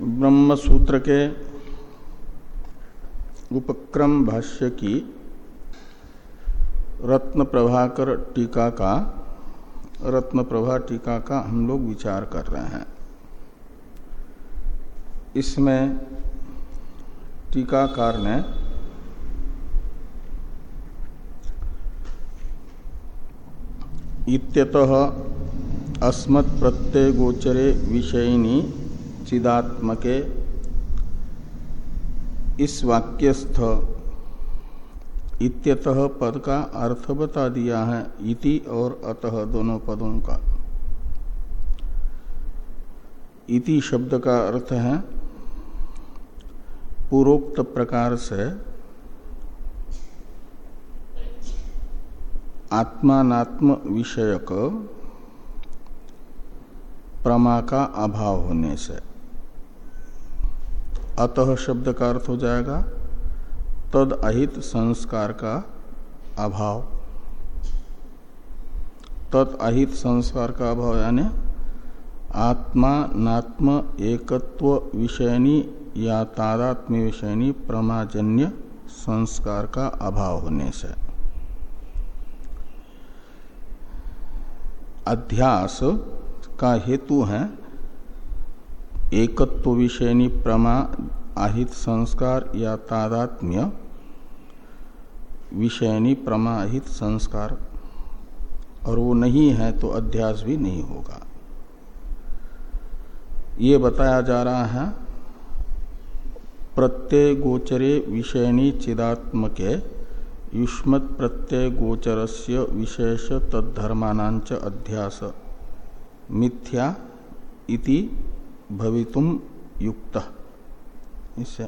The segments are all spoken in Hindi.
ब्रह्म सूत्र के उपक्रम भाष्य की रत्न प्रभाकर टीका का, रत्न प्रभा टीका का हम लोग विचार कर रहे हैं। इसमें टीकाकार ने इत्यतः अस्मत् प्रत्यय गोचरे विषयिनी चिदात्मके इस वाक्यस्थ इत्यतः पद का अर्थ बता दिया है, इति और अतः दोनों पदों का। इति शब्द का अर्थ है पूर्वोक्त प्रकार से आत्मात्म विषयक प्रमा का अभाव होने से। अतः शब्द का अर्थ हो जाएगा तद अहित संस्कार का अभाव। तद अहित संस्कार का अभाव यानी आत्मा नात्म एकत्व विषयनी या तादात्म्य विषयनी प्रमाजन्य संस्कार का अभाव होने से। अध्यास का हेतु है एकत्व विषयनी प्रमा आहित संस्कार या तादात्म्य विषयनी प्रमाहित संस्कार। और वो नहीं है तो अध्यास भी नहीं होगा। ये बताया जा रहा है, प्रत्यय गोचरे विषयनी चिदात्मके युष्मत प्रत्यय गोचरस्य विशेष तद्धर्मानांच अध्यास। मिथ्या इति भवितुम युक्त। इससे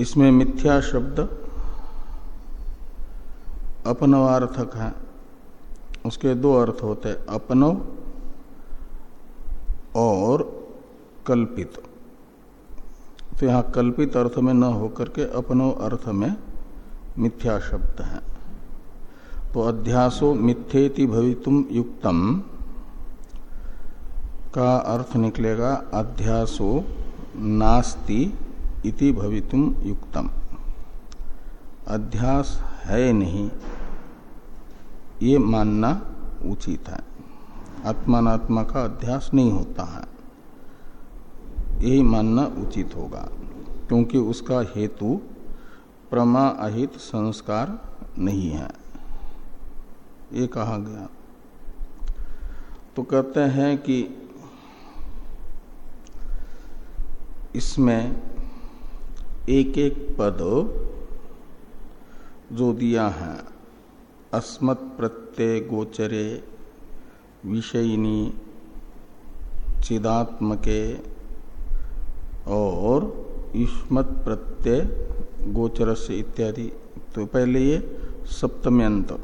इसमें मिथ्या शब्द अपनवार्थक है। उसके दो अर्थ होते अपनव और कल्पित। तो यहाँ कल्पित अर्थ में न होकर के अपनव अर्थ में मिथ्या शब्द है। तो अध्यासो मिथ्येति भवितुम युक्तम। का अर्थ निकलेगा, अध्यासो नास्ति इति भवितुम युक्तम। अध्यास है नहीं, ये मानना उचित है। आत्मात्मा का अध्यास नहीं होता है। यही मानना उचित होगा, क्योंकि उसका हेतु प्रमा अहित संस्कार नहीं है। ये कहा गया। तो कहते हैं कि इसमें एक एक पद जो दिया है। अस्मत् प्रत्यय गोचरे विषयिनी चिदात्मके और युष्मत प्रत्यय गोचर से इत्यादि। तो पहले ये सप्तम्यंत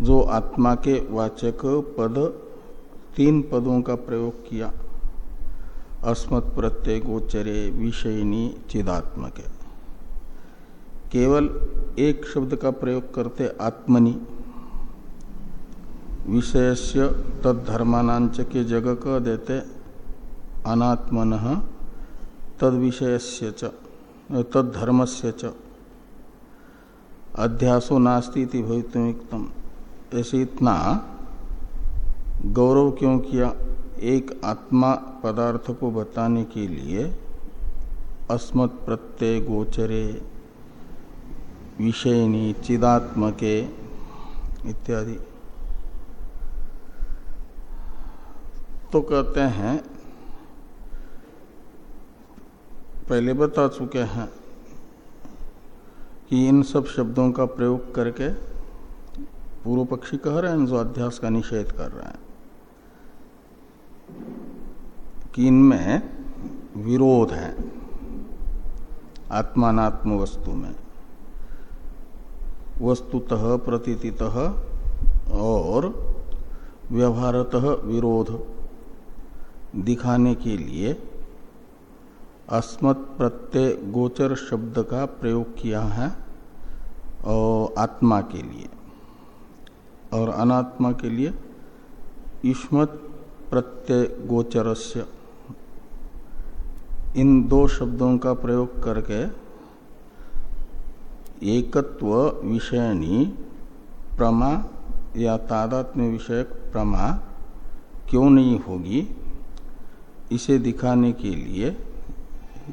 जो आत्मा के वाचक पद तीन पदों का प्रयोग किया। अस्मत् प्रत्यय गोचरे विषयनी चिदात्मक। केवल एक शब्द का प्रयोग करते आत्मनि। विषयस्य तद्धर्मानांच के जगह क देते अनात्मन तद विषयस्य च, तद्धर्मस्य च। अध्यासो नास्ती भवितुम ऐसे इतना गौरव क्यों किया? एक आत्मा पदार्थ को बताने के लिए अस्मत् प्रत्यय गोचरे, विषयनी चिदात्मके इत्यादि। तो कहते हैं, पहले बता चुके हैं कि इन सब शब्दों का प्रयोग करके पूर्व पक्षी कह रहे हैं, जो अध्यास का निषेध कर रहे हैं। कि इनमें विरोध है आत्मात्म वस्तु में। वस्तुतः, प्रतीतितः और व्यवहारतः विरोध दिखाने के लिए अस्मत् प्रत्यय गोचर शब्द का प्रयोग किया है और आत्मा के लिए और अनात्मा के लिए युष्मत प्रत्यय गोचरस्य इन दो शब्दों का प्रयोग करके एकत्व विषयनी प्रमा या तादात्म्य विषयक प्रमा क्यों नहीं होगी? इसे दिखाने के लिए,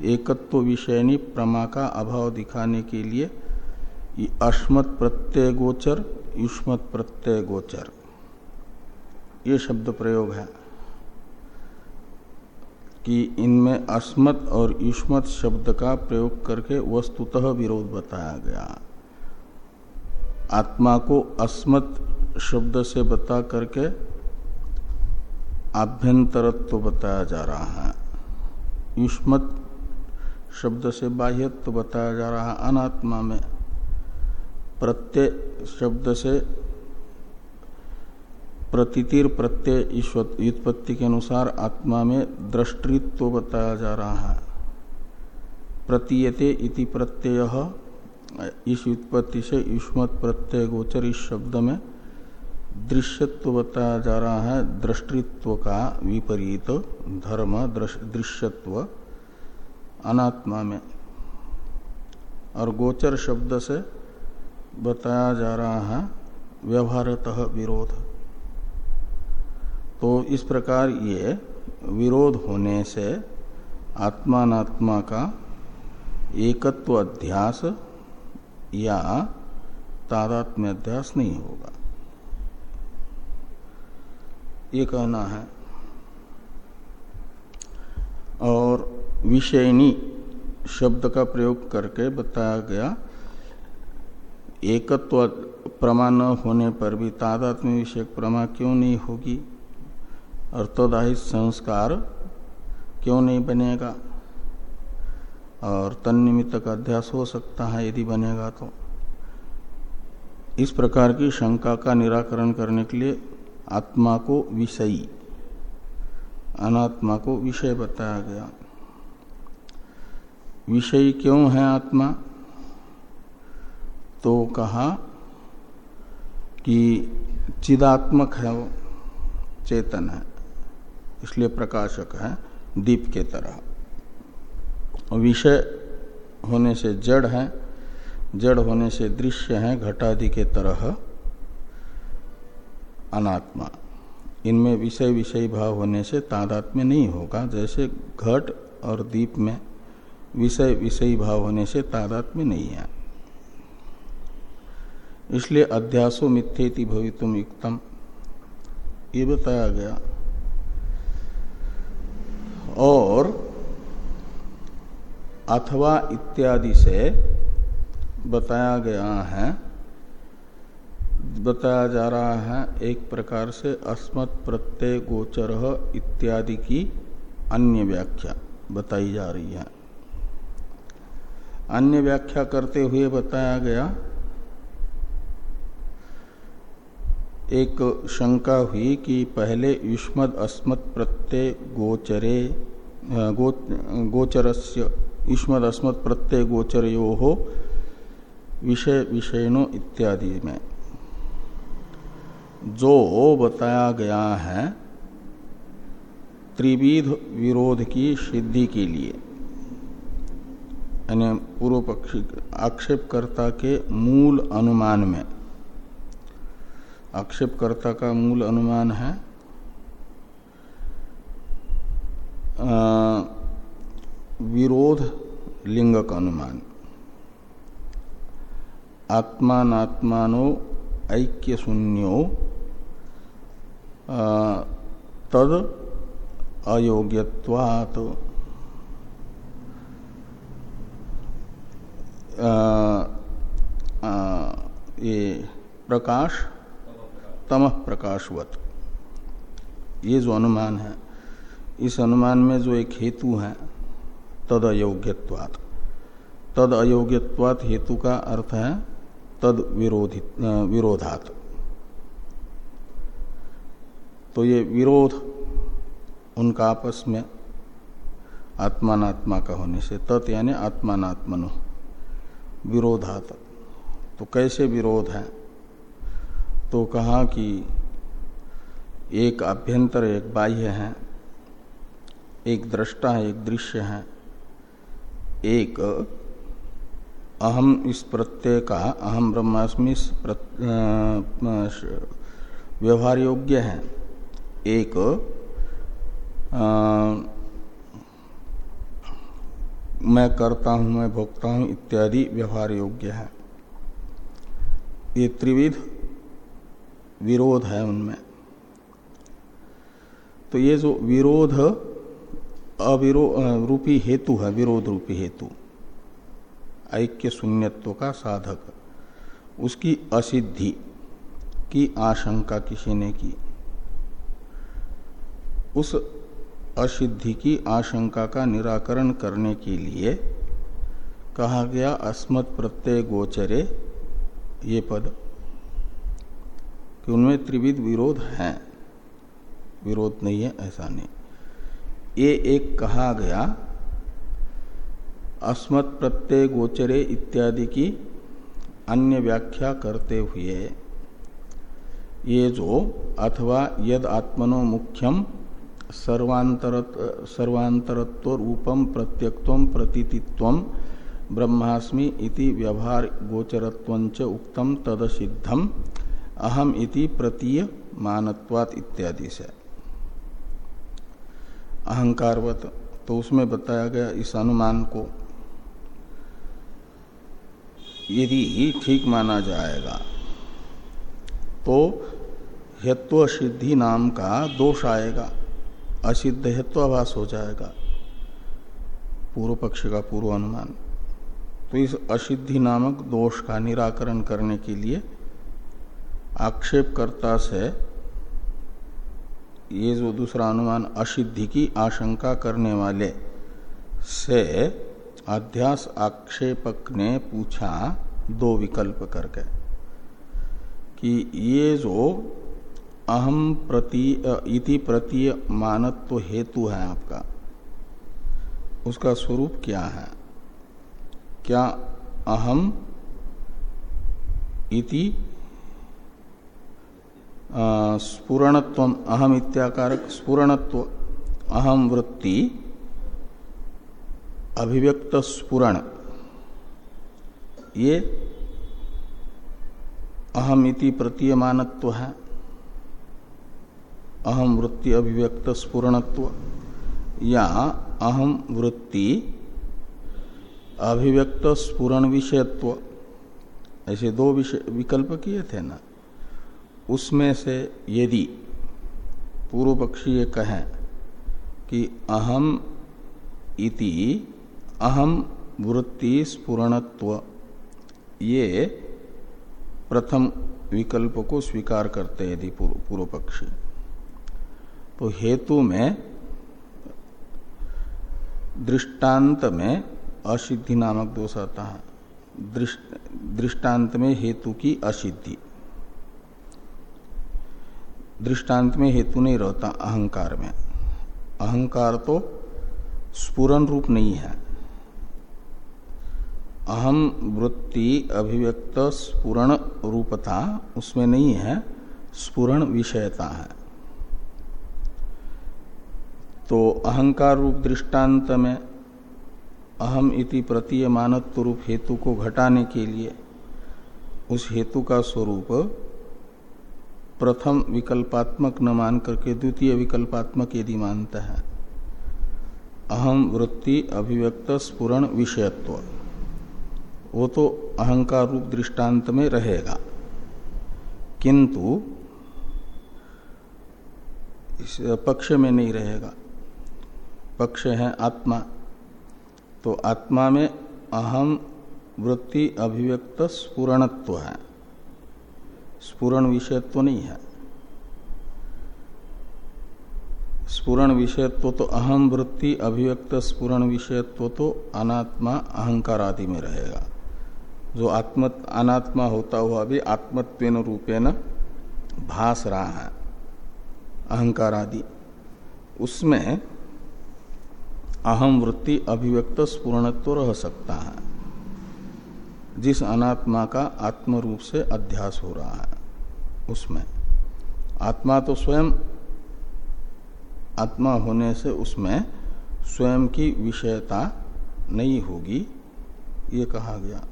एकत्व विषयनी प्रमा का अभाव दिखाने के लिए अस्मत् प्रत्यय गोचर युष्मत प्रत्यय गोचर ये शब्द प्रयोग है। कि इनमें अस्मत और युष्मत शब्द का प्रयोग करके वस्तुतः विरोध बताया गया। आत्मा को अस्मत शब्द से बता करके आभ्यंतरत्व तो बताया जा रहा है। युष्मत शब्द से बाह्यत्व तो बताया जा रहा है अनात्मा में। प्रत्यय शब्द से प्रतितिर प्रत्यय व्युत्पत्ति के अनुसार आत्मा में दृष्टित्व तो बताया जा रहा है। प्रतीयते इति प्रत्यय, इस व्युत्पत्ति से युष्मत प्रत्यय गोचर इस शब्द में दृश्यत्व बताया जा रहा है। दृष्टित्व का विपरीत धर्म दृश्यत्व अनात्मा में। और गोचर शब्द से बताया जा रहा है, व्यवहारतः विरोध। तो इस प्रकार ये विरोध होने से आत्मात्मा का एकत्व अध्यास या तादात्म्य अध्यास नहीं होगा। ये कहना है। और विषयनी शब्द का प्रयोग करके बताया गया, एकत्व प्रमा न होने पर भी तादात्म्य विषय प्रमा क्यों नहीं होगी? अर्थोदाहित संस्कार क्यों नहीं बनेगा? और तन्निमित्त का अध्यास हो सकता है यदि बनेगा तो। इस प्रकार की शंका का निराकरण करने के लिए आत्मा को विषयी, अनात्मा को विषय बताया गया। विषयी क्यों है आत्मा? तो कहा कि चिदात्मक है वो, चेतन है। इसलिए प्रकाशक है दीप के तरह। विषय होने से जड़ है, जड़ होने से दृश्य है, घटादि के तरह अनात्मा। इनमें विषय विषय भाव होने से तादात्म्य नहीं होगा। जैसे घट और दीप में विषय विषयी भाव होने से तादात्म्य नहीं है। इसलिए अध्यासो मिथ्येति भवितुम युक्तम। ये बताया गया और अथवा इत्यादि से बताया गया है, बताया जा रहा है एक प्रकार से अस्मत् प्रत्यय गोचर इत्यादि की अन्य व्याख्या बताई जा रही है। अन्य व्याख्या करते हुए बताया गया एक शंका हुई कि पहले युष्मद अस्मत् प्रत्यय गोचरे गो, गोचरस्य युष्मद अस्मत् प्रत्यय गोचर यो हो विषय विषयनो इत्यादि में। जो बताया गया है त्रिविध विरोध की सिद्धि के लिए यानी पूर्व पक्षी आक्षेपकर्ता के मूल अनुमान में आक्षेपकर्ता का मूल अनुमान है। विरोध लिंग का अनुमान। आत्मात्मानो ऐक्य शून्यो तद अयोग्यवात ये प्रकाश तमह प्रकाशवत। ये जो अनुमान है, इस अनुमान में जो एक हेतु है तद अयोग्यवात तद अयोग्यवात हेतु का अर्थ है, तद विरोधित विरोधात। तो ये विरोध उनका आपस में आत्मात्मा का होने से, तत् यानी आत्मात्मनो विरोधात। तो कैसे विरोध है? तो कहा कि एक अभ्यंतर एक बाह्य है एक दृष्टा है एक दृश्य है एक अहम इस प्रत्यय का अहम ब्रह्मास्मि व्यवहार योग्य है। एक आ, मैं करता हूँ मैं भोगता हूँ इत्यादि व्यवहार योग्य है। ये त्रिविध विरोध है उनमें। तो ये जो विरोध, अविरो रूपी हेतु है, विरोध रूपी हेतु ऐक्य शून्यत्व का साधक। उसकी असिद्धि की आशंका किसी ने की? उस असिद्धि की आशंका का निराकरण करने के लिए कहा गया अस्मत् प्रत्यय गोचरे ये पद कि उनमें त्रिविध विरोध है। विरोध नहीं है, ऐसा नहीं। ये एक कहा गया, अस्मत् प्रत्यय गोचरे इत्यादि की अन्य व्याख्या करते हुए, ये जो अथवा यद आत्मनो मुख्यम सर्वांतर सर्वांतरत्व रूपम प्रत्यक्व प्रतीतित्व ब्रह्मास्मि इति व्यवहार गोचरत्व उक्तम तदसिद्धम अहम इति प्रतीय मानत्वात इत्यादि से। अहंकारवत तो उसमें बताया गया इस अनुमान को, यदि ठीक माना जाएगा तो हेत्व सिद्धि नाम का दोष आएगा, असिद्ध हेत्वाभास हो जाएगा, पूर्व पक्ष का पूर्व अनुमान। तो इस असिद्धि नामक दोष का निराकरण करने के लिए आक्षेपकर्ता से ये जो दूसरा अनुमान असिद्धि की आशंका करने वाले से अध्यास आक्षेपक ने पूछा, दो विकल्प करके, कि ये जो अहम प्रति, इति प्रतीय मानत्व हेतु है आपका, उसका स्वरूप क्या है? क्या अहम इति स्पुरणत्व अहम इत्याकारक स्पुरणत्व अहम वृत्ति अभिव्यक्त स्पुरण ये अहम इति प्रतीयमानत्व है। अहम वृत्ति अभिव्यक्त स्पुरणत्व या अहम वृत्ति अभिव्यक्त स्पुरण विषयत्व ऐसे दो विषय विकल्प किए थे ना? उसमें से यदि पूर्व पक्षी ये कहें कि अहम इति, अहम वृत्ति स्पुरणत्व ये प्रथम विकल्प को स्वीकार करते यदि पूर्व पक्षी तो हेतु में, दृष्टांत में असिद्धि नामक दोष आता है। दृष्टांत में हेतु की असिद्धि। दृष्टांत में हेतु नहीं रहता अहंकार में। अहंकार तो स्पुरन रूप नहीं है। अहम वृत्ति अभिव्यक्त स्पुरण रूपता उसमें नहीं है स्पुरण विषयता है। तो अहंकार रूप दृष्टांत में अहम इति प्रतीय मानत्व रूप हेतु को घटाने के लिए उस हेतु का स्वरूप प्रथम विकल्पात्मक न मान करके द्वितीय विकल्पात्मक यदि मानता है। अहम वृत्ति अभिव्यक्त स्पुरण विषयत्व। वो तो अहंकार रूप दृष्टांत में रहेगा। किंतु इस पक्ष में नहीं रहेगा। पक्ष है आत्मा। तो आत्मा में अहम वृत्ति अभिव्यक्त स्पुरणत्व है। स्पुरण विषयत्व नहीं है। स्पुरण विषयत्व तो तो अहम वृत्ति, अभिव्यक्त स्पुरण विषयत्व तो तो अनात्मा, अहंकार आदि में रहेगा। जो आत्म, अनात्मा होता हुआ भी आत्मत्वेन रूपेण भास रहा है, अहंकार आदि। उसमें अहम वृत्ति, अभिव्यक्त स्पूर्णत्व रह सकता है। जिस अनात्मा का आत्म रूप से अध्यास हो रहा है। उसमें। आत्मा तो स्वयं, आत्मा होने से उसमें स्वयं की विषयता नहीं होगी, ये कहा गया।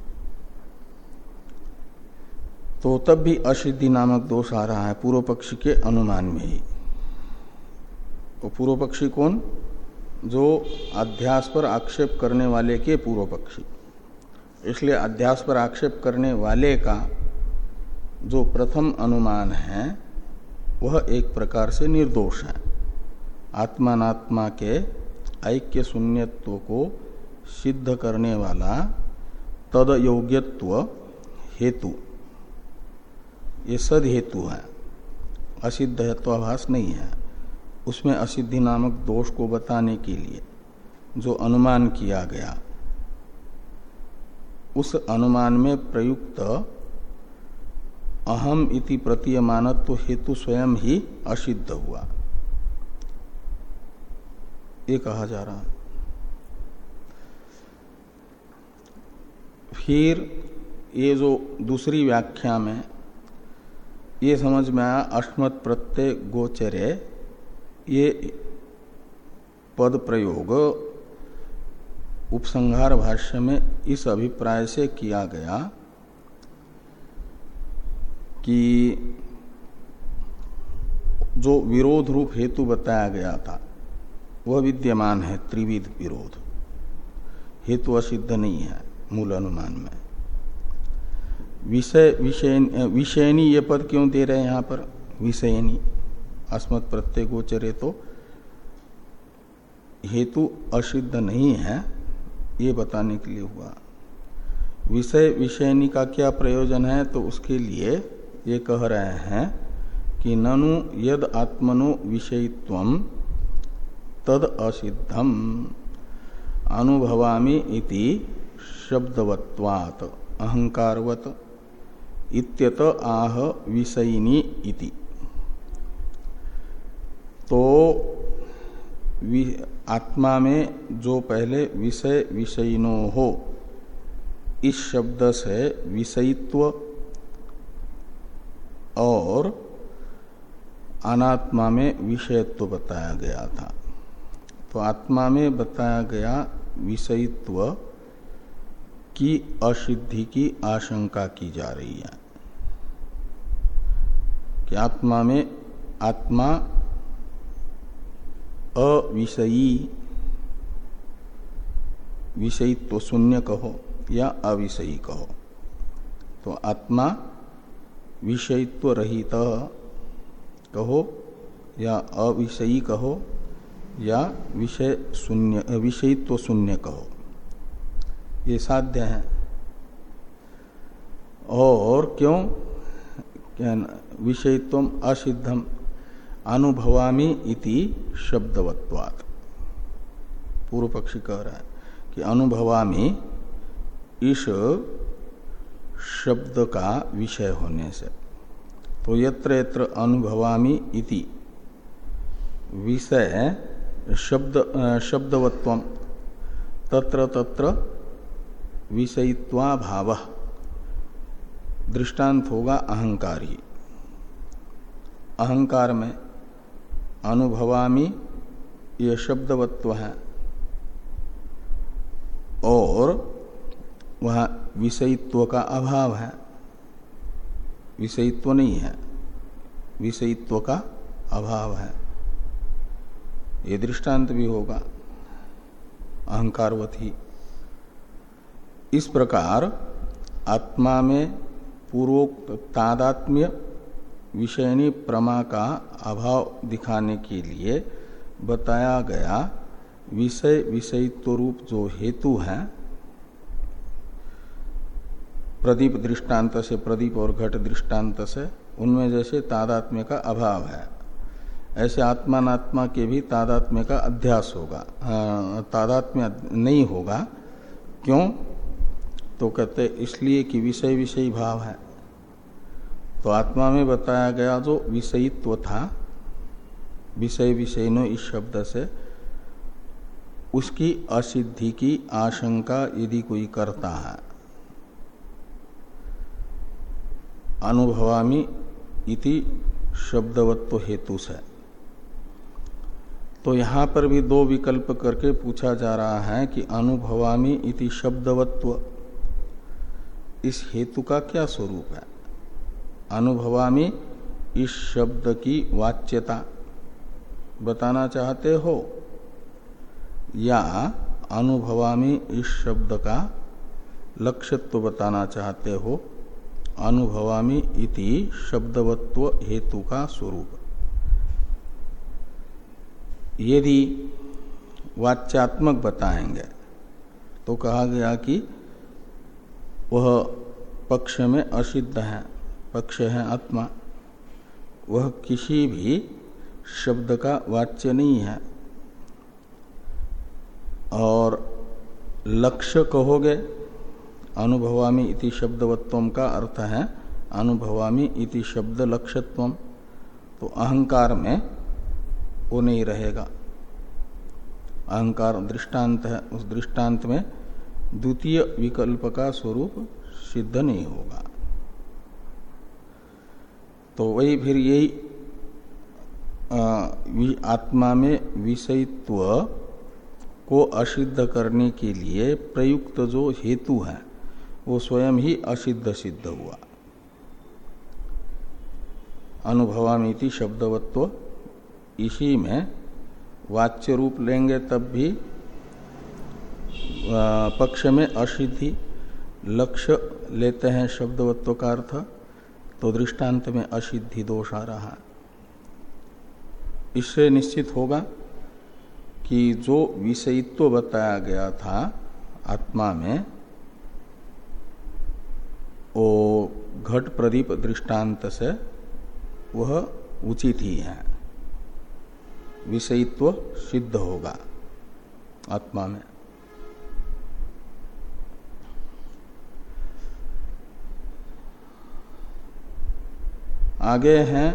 तो तब भी असिद्धि नामक दोष आ रहा है पूर्व पक्षी के अनुमान में ही। तो पूर्व पक्षी कौन? जो अध्यास पर आक्षेप करने वाले के पूर्व पक्षी। इसलिए अध्यास पर आक्षेप करने वाले का जो प्रथम अनुमान है, वह एक प्रकार से निर्दोष है। आत्मात्मा के ऐक्य शून्यत्व को सिद्ध करने वाला तद योग्यत्व हेतु। ये सद हेतु है। असिद्ध हेत्वाभास नहीं है। उसमें असिद्धि नामक दोष को बताने के लिए जो अनुमान किया गया, उस अनुमान में प्रयुक्त अहम इति प्रतीयमानत्व हेतु स्वयं ही असिद्ध हुआ। ये कहा जा रहा फिर ये जो दूसरी व्याख्या में ये समझ में आया अष्टमत प्रत्यय गोचरे, ये पद प्रयोग उपसंहार भाष्य में इस अभिप्राय से किया गया। कि जो विरोध रूप हेतु बताया गया था, वह विद्यमान है, त्रिविध विरोध। हेतु असिद्ध नहीं है, मूल अनुमान में। विषय विषय विषयनी ये पद क्यों दे रहे हैं यहाँ पर? विषयनी। अस्मत् प्रत्यय गोचरे तो हेतु असिद्ध नहीं है, ये बताने के लिए हुआ। विषय विषयनी का क्या प्रयोजन है? तो उसके लिए ये कह रहे हैं कि ननु यद आत्मनो विषयत्व तद असिद्धम अनुभवामी इति शब्दवत्वात्, अहंकारवत, इत्यत आह विषयिनी इति। तो आत्मा में जो पहले विषय विषयिनो हो, इस शब्द से विषयित्व और अनात्मा में विषयत्व बताया गया था। तो आत्मा में बताया गया विषयित्व की असिद्धि की आशंका की जा रही है कि आत्मा में आत्मा अविषयी, विषयित्व शून्य कहो या अविषयी कहो। तो आत्मा विषयित्व रहित कहो या अविषयी कहो या विषय शून्य विषयित्व शून्य कहो। ये साध्य है। और क्यों? विषयत्व असिद्धम अनुभवामी इति शब्दवत्वात्। पूर्व पक्षी कह रहा है कि अनुभवामी इस शब्द का विषय होने से। तो यत्र यत्र अनुभवामी इति। विषय, शब्द शब्दवत्व। तत्र तत्र विषयित्वा भाव दृष्टांत होगा अहंकार। ही अहंकार में अनुभवामी, ये शब्दवत्व है। और वह विषयित्व का अभाव है। विषयित्व नहीं है। विषयित्व का अभाव है। ये दृष्टांत भी होगा। अहंकारवत। ही इस प्रकार आत्मा में पूर्वोक्त तादात्म्य विषयनी प्रमा का अभाव दिखाने के लिए बताया गया विषय विषयित्व रूप जो हेतु है प्रदीप दृष्टांत से प्रदीप और घट दृष्टांत से उनमें जैसे तादात्म्य का अभाव है। ऐसे आत्मात्मा के भी तादात्म्य का अध्यास होगा। तादात्म्य नहीं होगा। क्यों? तो कहते इसलिए कि विषय विषयी भाव है। तो आत्मा में बताया गया जो विषयित्व था, विषय विषयनो इस शब्द से, उसकी असिद्धि की आशंका यदि कोई करता है अनुभवामी इति शब्दवत्व हेतु से। तो यहाँ पर भी दो विकल्प करके पूछा जा रहा है कि अनुभवामी इति शब्दवत्व इस हेतु का क्या स्वरूप है? अनुभवामी इस शब्द की वाच्यता बताना चाहते हो? या अनुभवामी इस शब्द का लक्ष्यत्व बताना चाहते हो? अनुभवामी इति शब्दवत्व हेतु का स्वरूप। यदि वाच्यात्मक बताएँगे तो कहा गया कि वह पक्ष में असिद्ध है, पक्ष है आत्मा। वह किसी भी शब्द का वाच्य नहीं है। और लक्ष्य कहोगे अनुभवामी इति शब्दवत्व का अर्थ है अनुभवामी इति शब्द लक्ष्यत्व। तो अहंकार में वो नहीं रहेगा। अहंकार दृष्टांत है, उस दृष्टांत में द्वितीय विकल्प का स्वरूप सिद्ध नहीं होगा। तो वही फिर यही आत्मा में विषयत्व को असिद्ध करने के लिए प्रयुक्त जो हेतु है वो स्वयं ही असिद्ध सिद्ध हुआ। अनुभवामिति शब्दवत्व इसी में वाच्य रूप लेंगे तब भी पक्ष में असिद्धि लक्ष्य लेते हैं शब्दवत्व का अर्थ तो दृष्टांत में असिद्धि दोष आ रहा है। इससे निश्चित होगा कि जो विषयित्व बताया गया था आत्मा में वो घट प्रदीप दृष्टांत से वह उचित ही है। विषयित्व सिद्ध होगा आत्मा में। आगे हैं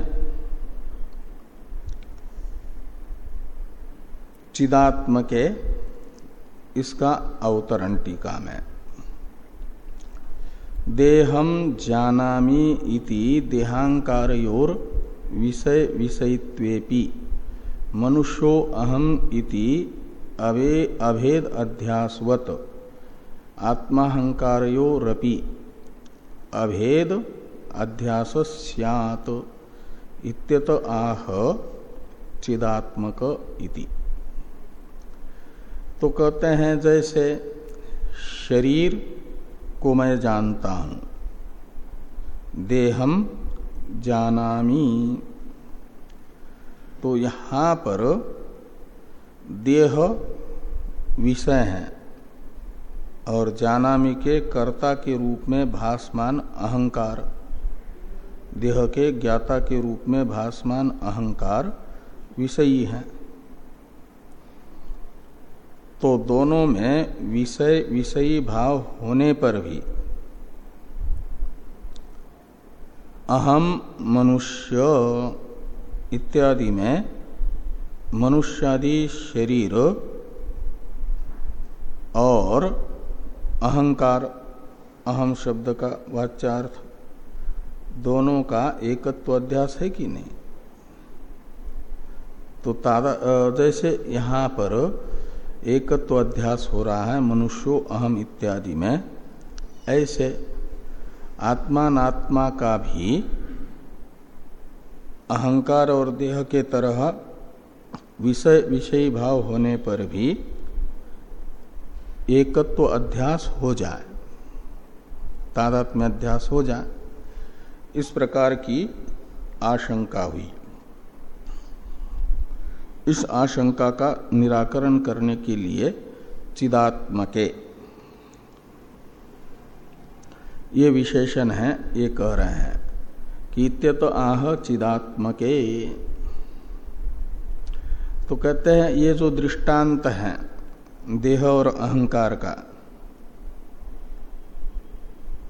चिदात्म के इसका अवतरण टीका में। देहम जानामी इति देहांकारयोर विषय विषयित्वेपि मनुष्यो अहम इति अवे अभेद अध्यासवत। आत्माहंकारयोरपि अभेद अध्यास सियात। इत्यत आह चिदात्मक इति। तो कहते हैं जैसे शरीर को मैं जानता हूँ। देहम जानामी। तो यहाँ पर देह विषय है और जानामी के कर्ता के रूप में भासमान अहंकार, देह के ज्ञाता के रूप में भासमान अहंकार विषयी है। तो दोनों में विषय, विषयी भाव होने पर भी। अहम मनुष्य इत्यादि में मनुष्यादि शरीर और अहंकार, अहम शब्द का वाच्यार्थ, दोनों का एकत्व अध्यास है कि नहीं? तो तादा जैसे यहाँ पर एकत्व अध्यास हो रहा है, मनुष्यो अहम इत्यादि में। ऐसे आत्मात्मा का भी अहंकार और देह के तरह विषय, विषयी भाव होने पर भी एकत्व अध्यास हो जाए, तादात्म्य अध्यास हो जाए। इस प्रकार की आशंका हुई। इस आशंका का निराकरण करने के लिए चिदात्मके। ये विशेषण है, ये कह रहे हैं कि इत्यत आह चिदात्मके। तो कहते हैं, ये जो दृष्टांत है, देह और अहंकार का,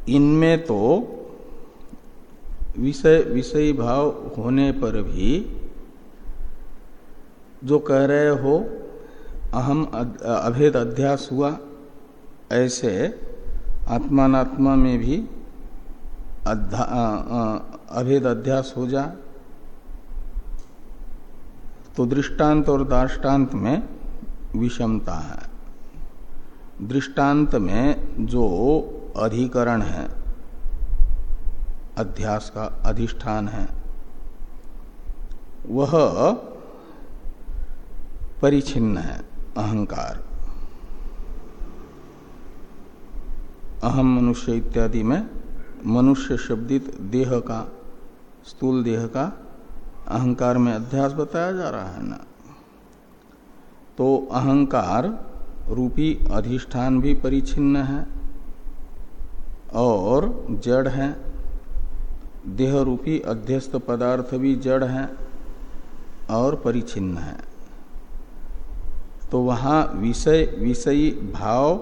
इनमें तो विषय, विषयी भाव होने पर भी जो कह रहे हो, अहम अभेद अध्यास हुआ, ऐसे आत्मात्मा में भी अभेद अध्यास हो जा। तो दृष्टांत और दाष्टान्त में विषमता है। दृष्टांत में जो अधिकरण है, अध्यास का अधिष्ठान है, वह परिचिन्न है, अहंकार। अहम मनुष्य इत्यादि में मनुष्य शब्दित देह का, स्थूल देह का अहंकार में अध्यास बताया जा रहा है ना? तो अहंकार रूपी अधिष्ठान भी परिचिन्न है और जड़ है। देह रूपी अध्यस्त पदार्थ भी जड़ है और परिचिन्न है। तो वहाँ विषय, विषयी भाव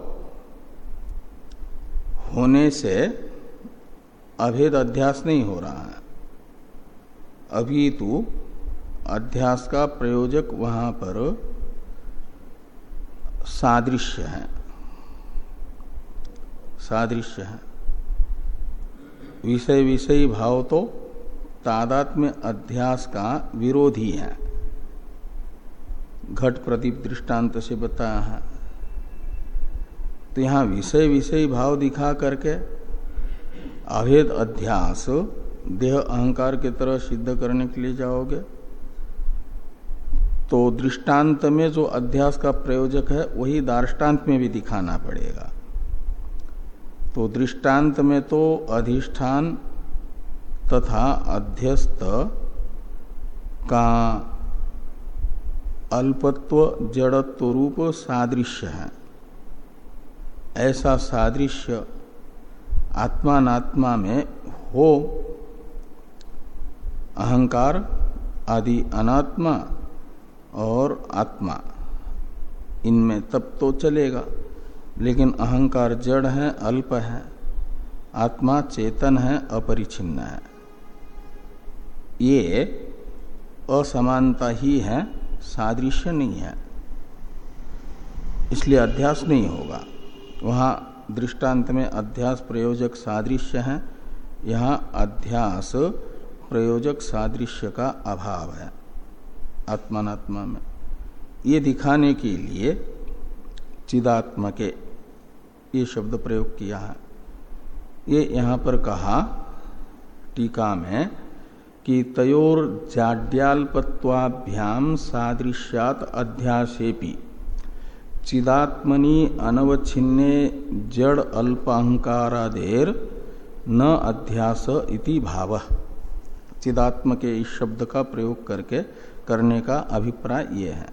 होने से अभेद अध्यास नहीं हो रहा है। अभी तो अध्यास का प्रयोजक वहाँ पर सादृश्य है। सादृश्य है। विषय, विषयी भाव तो तादात्म्य अध्यास का विरोधी है। घट प्रदीप दृष्टांत से बताया है। तो यहाँ विषय विषय भाव दिखा करके अभेद अध्यास देह अहंकार के तरह सिद्ध करने के लिए जाओगे। तो दृष्टांत में जो अध्यास का प्रयोजक है, वही दार्टान्त में भी दिखाना पड़ेगा। तो दृष्टांत में तो अधिष्ठान तथा अध्यस्त का अल्पत्व जड़त्व रूप सादृश्य है। ऐसा सादृश्य आत्मात्मा में हो, अहंकार आदि अनात्मा और आत्मा, इनमें तब तो चलेगा। लेकिन अहंकार जड़ है, अल्प है, आत्मा चेतन है, अपरिचिन्न है। ये असमानता ही है। सादृश्य नहीं है। इसलिए अध्यास नहीं होगा। वहाँ दृष्टांत में अध्यास प्रयोजक सादृश्य है। यहाँ अध्यास प्रयोजक सादृश्य का अभाव है। आत्मात्मा में। ये दिखाने के लिए चिदात्म के ये शब्द प्रयोग किया है। ये यहाँ पर कहा, टीका में कि तयोर जाड्याल्पत्वाभ्याम सादृश्यात अध्यासेपि चिदात्मनि अनवच्छिन्ने जड़ अल्पाहंकारादेर न अध्यास इति भाव। चिदात्म के इस शब्द का प्रयोग करके करने का अभिप्राय ये है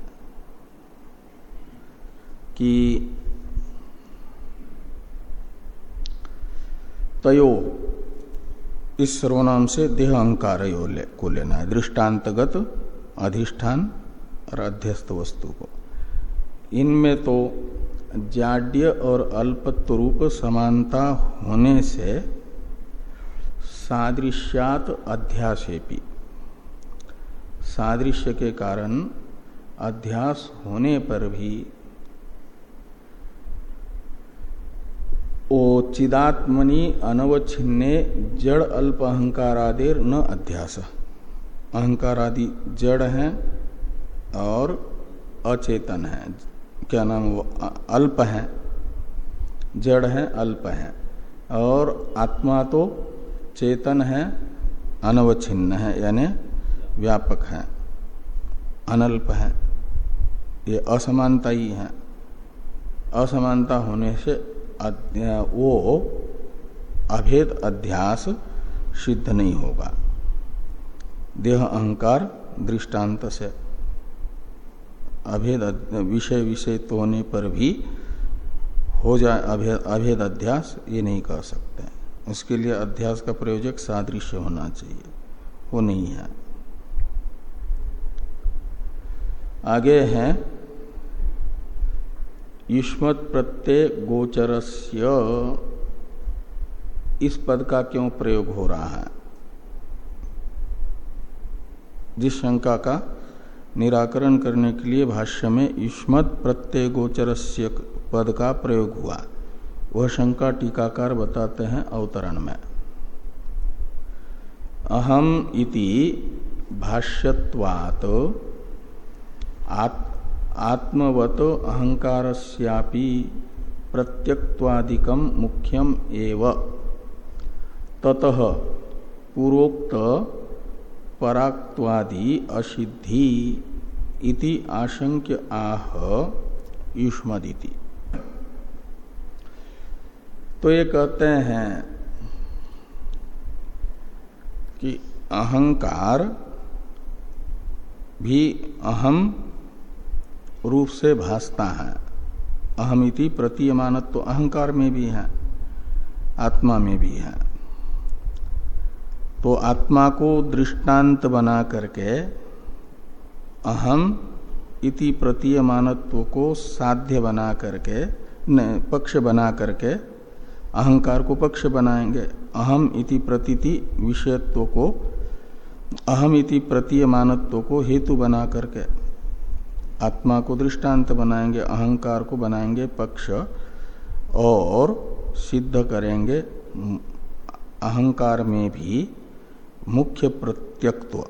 कि तयो इस सर्वनाम से देह अहंकार ले, को लेना है। दृष्टांतगत अधिष्ठान और अध्यस्त वस्तु को। इनमें तो जाड्य और अल्पत्व रूप समानता होने से सादृश्यात अध्यासेपी। सादृश्य के कारण अध्यास होने पर भी चिदात्मनि अनवच्छिन्ने जड़ अल्प अहंकारादेर न अध्यास। अहंकार आदि जड़ है और अचेतन है। क्या नाम वो? अल्प है। जड़ है, अल्प है। और आत्मा तो चेतन है, अनवच्छिन्न है, यानी व्यापक है। अनल्प है। ये असमानता ही है। असमानता होने से वो अभेद अध्यास सिद्ध नहीं होगा। देह अहंकार दृष्टांत से। अभेद विषय विषय तो होने पर भी हो जाए अभेद अभेद अध्यास, ये नहीं कह सकते। उसके लिए अध्यास का प्रयोजक सादृश्य होना चाहिए। वो नहीं है। आगे हैं युष्मत प्रत्यय गोचरस्य इस पद का क्यों प्रयोग हो रहा है? जिस शंका का निराकरण करने के लिए भाष्य में युष्मत प्रत्यय गोचरस्य पद का प्रयोग हुआ, वह शंका टीकाकार बताते हैं अवतरण में। अहम इति भाष्यवात आत्मवत अहंकार प्रत्यक्वादिकम मुख्यम एव। ततः पूर्वोक्त असिद्धि इति आशंक्य आह युष्मदिति। तो ये कहते हैं कि अहंकार भी अहम रूप से भासता है। अहमिति प्रतीयमानत तो अहंकार में भी है, आत्मा में भी है। तो आत्मा को दृष्टांत बना करके अहम इति प्रतीयमानत्व को साध्य बना करके पक्ष बना करके अहंकार को पक्ष बनाएँगे। अहम इति प्रतीति विषयत्व को, अहम इति प्रतीयमानत्व को हेतु बना करके। आत्मा को दृष्टांत बनाएँगे, अहंकार को बनाएँगे, पक्ष, और सिद्ध करेंगे, अहंकार में भी मुख्य प्रत्यक्त्व,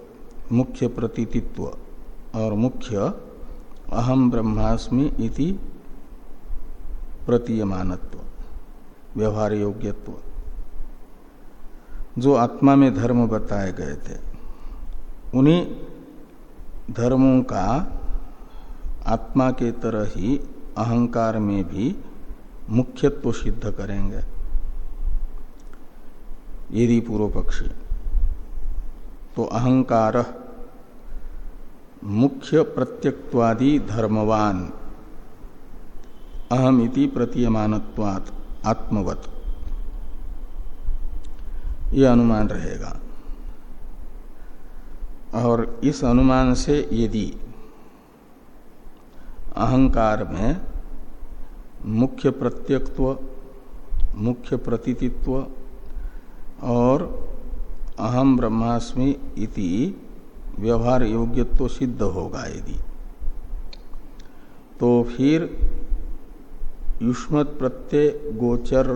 मुख्य प्रतीतित्व, और मुख्य अहम ब्रह्मास्मि इति प्रतीयमानत्व, व्यवहार योग्यत्व। जो आत्मा में धर्म बताए गए थे, उन्हीं धर्मों का आत्मा के तरह ही अहंकार में भी मुख्यत्व सिद्ध करेंगे। यदि पूर्व पक्षी तो अहंकार मुख्य प्रत्यक्वादि धर्मवान अहमिति प्रतीयमानत्वात् आत्मवत। यह अनुमान रहेगा। और इस अनुमान से यदि अहंकार में मुख्य प्रत्यक्त्व, मुख्य प्रतीतित्व और अहम ब्रह्मास्मि इति व्यवहार योग्यत्व तो सिद्ध होगा यदि। तो फिर युष्मत प्रत्यय गोचर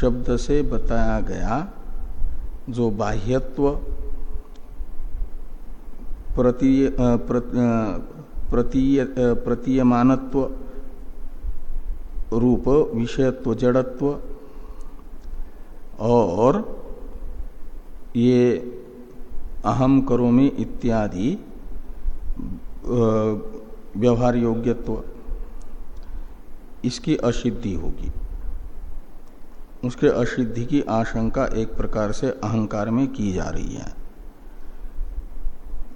शब्द से बताया गया जो बाह्यत्व प्रतीय प्रतीय प्रतीयमानत्व रूप, विषयत्व, जड़त्व, और ये अहम करोमि इत्यादि व्यवहार योग्यत्व। इसकी असिद्धि होगी। उसके असिद्धि की आशंका एक प्रकार से अहंकार में की जा रही है।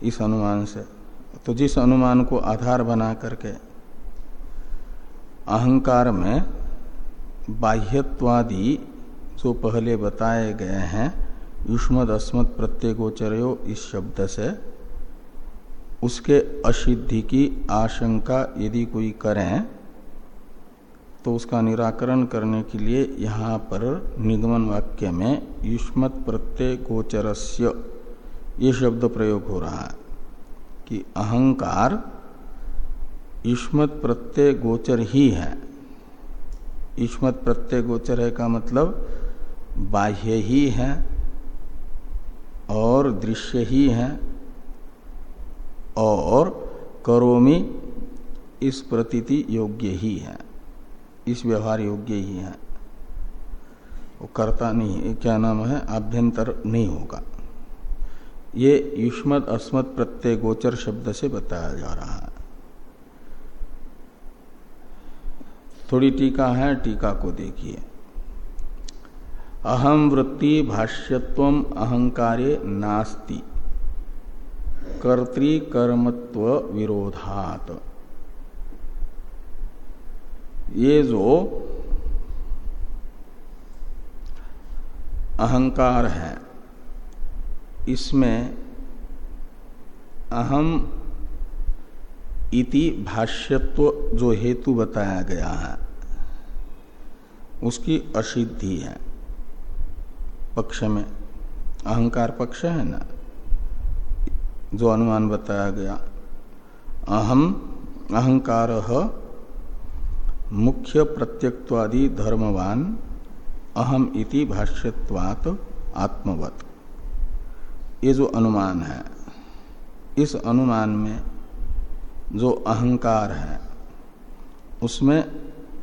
इस अनुमान से। तो जिस अनुमान को आधार बना करके अहंकार में बाह्यत्वादि जो पहले बताए गए हैं, युष्मद अस्मद प्रत्येकोचरयो इस शब्द से, उसके असिद्धि की आशंका यदि कोई करें तो उसका निराकरण करने के लिए यहाँ पर निगमन वाक्य में युष्मत प्रत्यय गोचरस्य ये शब्द प्रयोग हो रहा है। कि अहंकार युष्मत प्रत्यय गोचर ही है। युष्मत प्रत्यय गोचर है का मतलब बाह्य ही है और दृश्य ही है और करोमी इस प्रतीति योग्य ही है। इस व्यवहार योग्य ही है। वो करता नहीं, क्या नाम है? आभ्यंतर नहीं होगा। ये युष्मत अस्मत प्रत्यय गोचर शब्द से बताया जा रहा है। थोड़ी टीका है, टीका को देखिए। अहम वृत्ति भाष्यत्व अहंकारे नास्ति। कर्तिकर्मत्व विरोधात। ये जो अहंकार है इसमें अहम इति भाष्यत्व जो हेतु बताया गया है, उसकी असिद्धि है। पक्ष में अहंकार पक्ष है ना? जो अनुमान बताया गया। अहम अहंकार मुख्य प्रत्यक्वादि धर्मवान अहम इति भाष्यवात आत्मवत। ये जो अनुमान है, इस अनुमान में जो अहंकार है, उसमें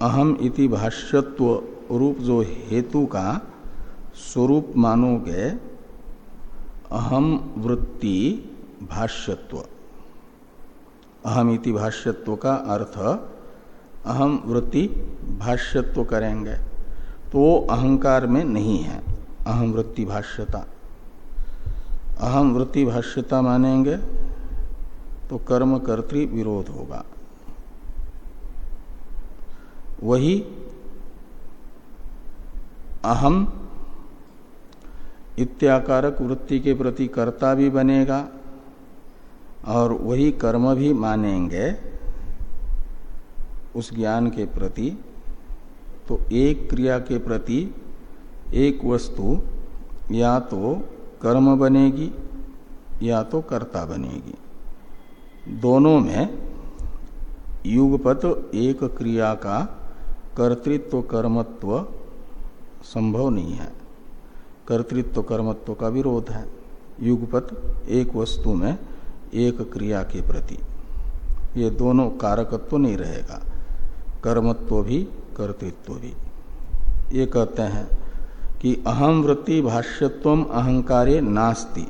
अहम इति भाष्यत्व रूप जो हेतु का स्वरूप मानोगे, अहम वृत्ति भाष्यत्व। अहम इति भाष्यत्व का अर्थ, अहम वृत्ति भाष्यत्व करेंगे तो अहंकार में नहीं है, अहम वृत्ति भाष्यता। अहम वृत्ति भाष्यता मानेंगे तो कर्म कर्तृ विरोध होगा। वही अहम इत्याकारक वृत्ति के प्रति कर्ता भी बनेगा, और वही कर्म भी मानेंगे, उस ज्ञान के प्रति तो एक क्रिया के प्रति एक वस्तु या तो कर्म बनेगी या तो कर्ता बनेगी। दोनों में युगपत एक क्रिया का कर्तृत्व कर्मत्व संभव नहीं है। कर्तृत्व कर्मत्व का विरोध है। युगपत एक वस्तु में एक क्रिया के प्रति। ये दोनों कारकत्व तो नहीं रहेगा। कर्मत्व भी, कर्तृत्व भी। ये कहते हैं कि अहम वृत्ति भाष्यत्व अहंकारे नास्ति।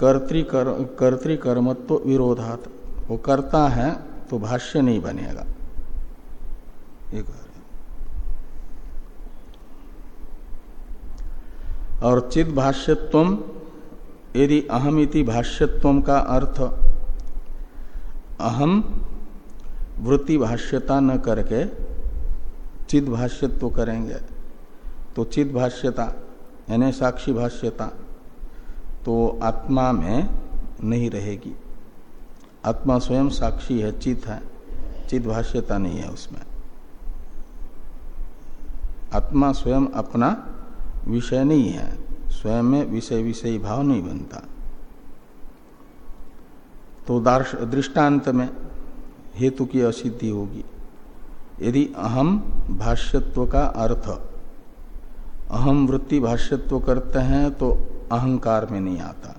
कर्तृकर्मत्व विरोधात। वो करता है तो भाष्य नहीं बनेगा। एक और चिद भाष्यत्व यदि अहमिति भाष्यत्व का अर्थ, अहम वृत्ति भाष्यता न करके चिद भाष्यत्व करेंगे। तो चिद भाष्यता, यानी साक्षी भाष्यता तो आत्मा में नहीं रहेगी। आत्मा स्वयं साक्षी है, चित है चित भाष्यता नहीं है उसमें। आत्मा स्वयं अपना विषय नहीं है, स्वयं में विषय विषयी भाव नहीं बनता। तो दृष्टांत में हेतु की असिद्धि होगी। यदि अहम भाष्यत्व का अर्थ अहम वृत्ति भाष्यत्व करते हैं तो अहंकार में नहीं आता।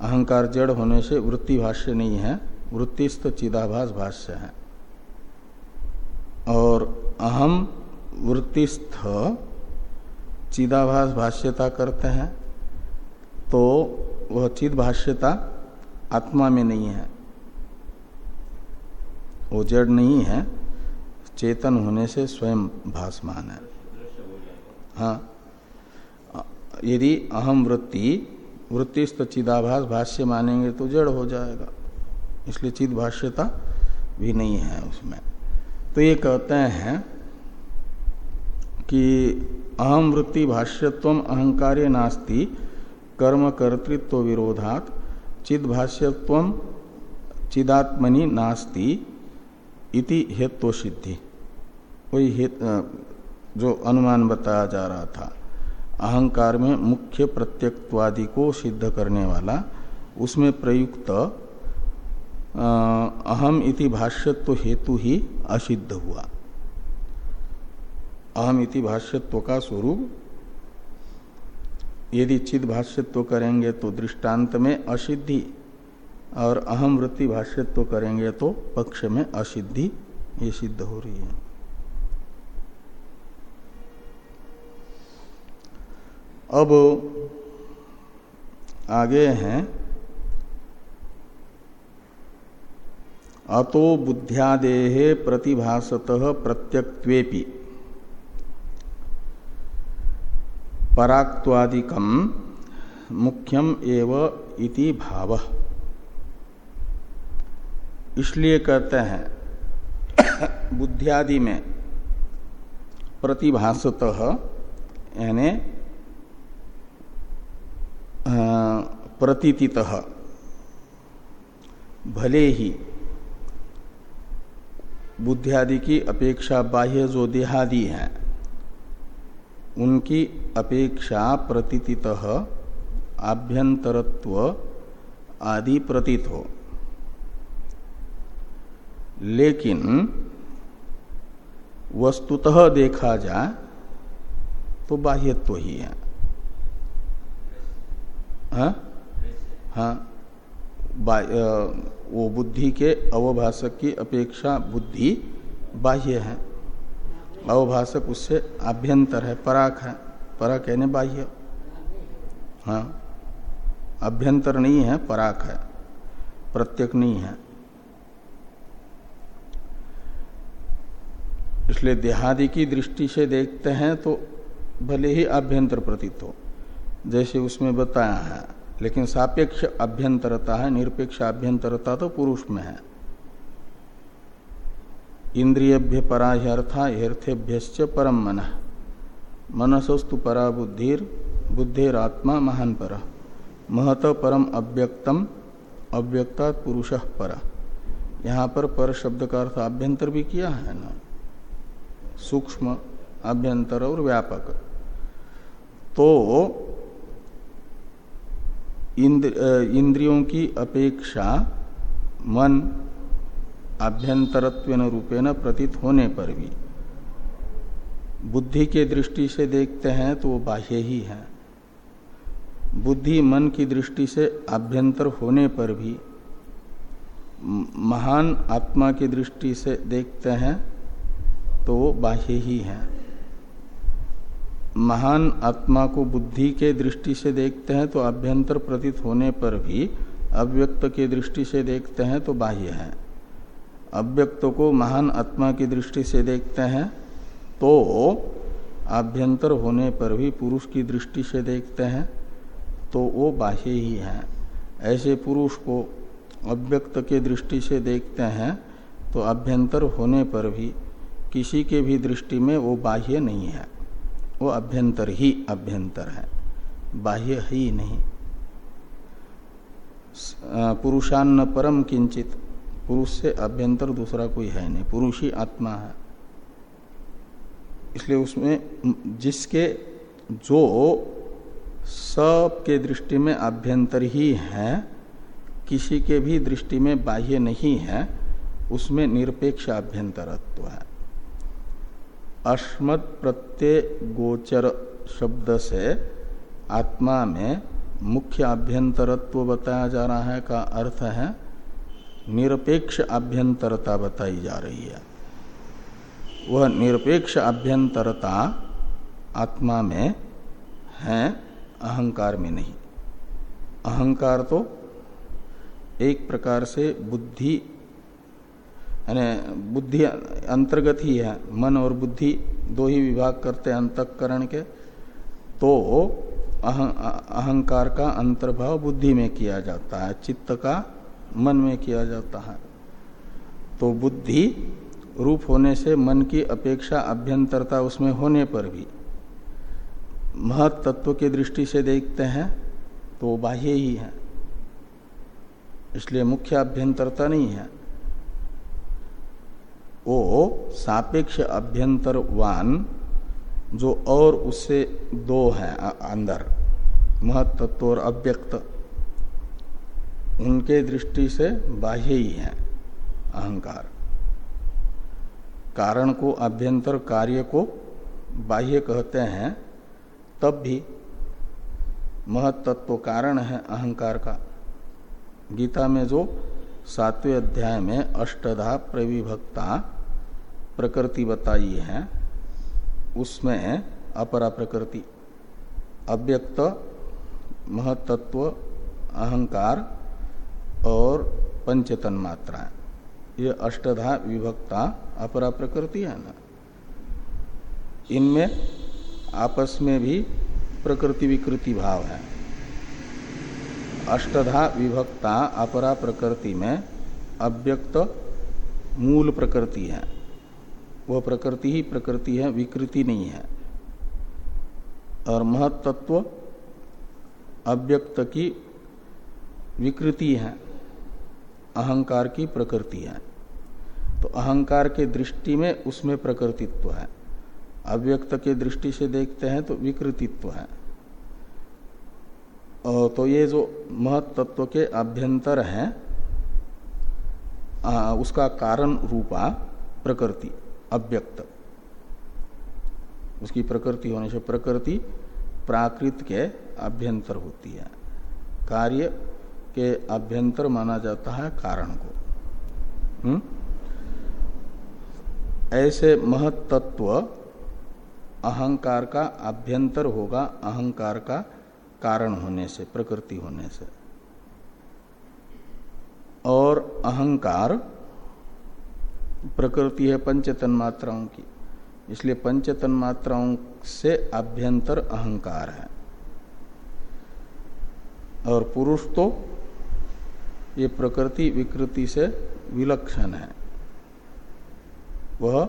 अहंकार जड़ होने से वृत्ति भाष्य नहीं है, वृत्तिस्थ चिदाभास भाष्य है। और अहम वृत्तिस्थ चिदाभास भाष्यता करते हैं तो वह चिद भाष्यता आत्मा में नहीं है। वो जड़ नहीं है, चेतन होने से स्वयं भासमान है। हाँ? यदि अहम वृत्ति वृत्तिस्त चिदाभास भाष्य मानेंगे तो जड़ हो जाएगा। इसलिए चिद भाष्यता भी नहीं है उसमें। तो ये कहते हैं कि अहम वृत्ति भाष्यत्व अहंकार्य नास्ति, कर्म कर्तृत्व विरोधात, चिद भाष्यत्व चिदात्मनि नास्ति इति हेत्व सिद्धि वही हेत जो अनुमान बताया जा रहा था। अहंकार में मुख्य प्रत्यक्वादि को सिद्ध करने वाला, उसमें प्रयुक्त अहम इति भाष्यत्व हेतु ही असिद्ध हुआ। अहम इति भाष्यत्व का स्वरूप, यदि चिद भाष्यत्व करेंगे तो दृष्टांत में असिद्धि, और अहम वृत्ति भाष्यत्व करेंगे तो पक्ष में असिद्धि ये सिद्ध हो रही है। अब आगे हैं। अतो बुद्ध्यादेहे प्रतिभासत प्रत्यक्वेपि पराक्त्वादिकम मुख्यम एव इति भाव। इसलिए कहते हैं, बुद्धियादि में प्रतिभासत यानी प्रतीत भले ही बुद्धियादि की अपेक्षा बाह्य जो देहादि हैं, उनकी अपेक्षा प्रतीत आभ्यंतरत्व आदि प्रतीत हो। लेकिन वस्तुतः देखा जाए तो बाह्यत्व ही है। हाँ? हाँ। वो बुद्धि के अवभाषक की अपेक्षा बुद्धि बाह्य है। अवभाषक उससे आभ्यंतर है, पराक है। पराक यानी बाह्य। हाँ। अभ्यंतर नहीं है, पराक है। प्रत्यक नहीं है। इसलिए देहादि की दृष्टि से देखते हैं तो भले ही आभ्यंतर प्रतीत हो। जैसे उसमें बताया है, लेकिन सापेक्ष अभ्यंतरता है, निरपेक्ष अभ्यंतरता तो पुरुष में है। इंद्रियभ्य परा हर्थेभ्य परम मन। मनसस्तु परा बुद्धिर, बुद्धिरात्मा महान पर। महत परम अव्यक्तम अव्यक्ता पुरुष पर। यहाँ पर पर शब्द का अर्थ आभ्यंतर भी किया है ना? सूक्ष्म आभ्यंतर और व्यापक। तो इंद्रियों की अपेक्षा मन आभ्यंतरत्व रूपेण प्रतीत होने पर भी। बुद्धि के दृष्टि से देखते हैं तो वो बाह्य ही है। बुद्धि मन की दृष्टि से आभ्यंतर होने पर भी महान आत्मा की दृष्टि से देखते हैं तो वो बाह्य ही है। महान आत्मा को बुद्धि के दृष्टि से देखते हैं तो अभ्यंतर प्रतीत होने पर भी अव्यक्त के दृष्टि से देखते हैं तो बाह्य है। अव्यक्त को महान आत्मा की दृष्टि से देखते हैं तो आभ्यंतर होने पर भी पुरुष की दृष्टि से देखते हैं तो वो बाह्य ही है। ऐसे पुरुष को अव्यक्त के दृष्टि से देखते हैं तो अभ्यंतर होने पर भी किसी के भी दृष्टि में वो बाह्य नहीं है। वो अभ्यंतर ही अभ्यंतर है, बाह्य ही नहीं। पुरुषान्न परम किंचित, पुरुष से अभ्यंतर दूसरा कोई है नहीं, पुरुष ही आत्मा है। इसलिए उसमें जिसके जो सब के दृष्टि में अभ्यंतर ही है, किसी के भी दृष्टि में बाह्य नहीं है, उसमें निरपेक्ष अभ्यंतरत्व है। अस्मत् प्रत्यय गोचर शब्द से आत्मा में मुख्य अभ्यंतरत्व बताया जा रहा है का अर्थ है, निरपेक्ष अभ्यंतरता बताई जा रही है। वह निरपेक्ष अभ्यंतरता आत्मा में है, अहंकार में नहीं। अहंकार तो एक प्रकार से बुद्धि बुद्धि अंतर्गत ही है। मन और बुद्धि दो ही विभाग करते हैं अंतकरण के। तो अहंकार का अंतर्भाव बुद्धि में किया जाता है, चित्त का मन में किया जाता है। तो बुद्धि रूप होने से मन की अपेक्षा अभ्यंतरता उसमें होने पर भी महत तत्व की दृष्टि से देखते हैं तो बाह्य ही है। इसलिए मुख्य अभ्यंतरता नहीं है। वो सापेक्ष अभ्यंतरवान, जो और उससे दो है अंदर महत तत्व और अव्यक्त। उनके दृष्टि से बाह्य ही है, अहंकार। कारण को अभ्यंतर कार्य को बाह्य कहते हैं, तब भी महत्त्व कारण है अहंकार का। गीता में जो सातवें अध्याय में अष्टधा प्रविभक्ता प्रकृति बताई है, उसमें अपरा प्रकृति, अव्यक्त, महतत्व, अहंकार और पंचतन मात्रा ये अष्टधा विभक्ता अपरा प्रकृति है ना। इनमें आपस में भी प्रकृति विकृति भाव है। अष्टधा विभक्ता अपरा प्रकृति में अव्यक्त मूल प्रकृति है। वह प्रकृति ही प्रकृति है, विकृति नहीं है। और महत्त्व अव्यक्त की विकृति है, अहंकार की प्रकृति है। तो अहंकार के दृष्टि में उसमें प्रकृतित्व है। अव्यक्त के दृष्टि से देखते हैं तो विकृतित्व है। तो ये जो महत्त्व के अभ्यंतर है उसका कारण रूपा प्रकृति। अव्यक्त उसकी प्रकृति होने से प्रकृति प्राकृत के अभ्यंतर होती है कार्य के अभ्यंतर माना जाता है कारण को हुँ? हम्म? ऐसे महत्त्व अहंकार का अभ्यंतर होगा, अहंकार का कारण होने से, प्रकृति होने से और अहंकार प्रकृति है पंच तन्मात्राओं की। इसलिए पंच तन्मात्राओं से अभ्यंतर अहंकार है। और पुरुष तो ये प्रकृति विकृति से विलक्षण है। वह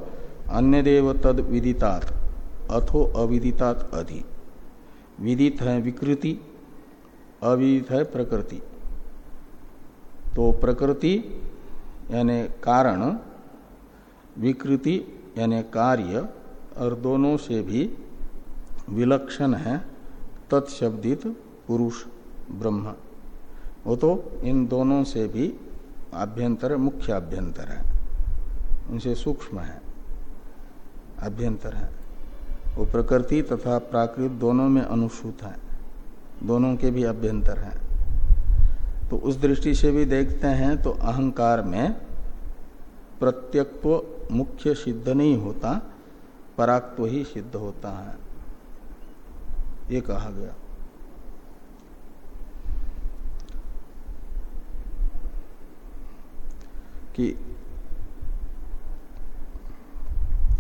अन्य देव तद विदितात, अथो अविदितात अधि। विदित है विकृति, अविदित है प्रकृति। तो प्रकृति यानी कारण विकृति यानी कार्य और दोनों से भी विलक्षण है, तत्शब्दित पुरुष, ब्रह्म। वो तो इन दोनों से भी आभ्यंतर मुख्य आभ्यंतर है। उनसे सूक्ष्म है, अभ्यंतर है। वो प्रकृति तथा प्राकृत दोनों में अनुसूत है, दोनों के भी अभ्यंतर है। तो उस दृष्टि से भी देखते हैं तो अहंकार में प्रत्यक्व मुख्य सिद्ध नहीं होता पराक्त्व ही सिद्ध होता है। ये कहा गया। कि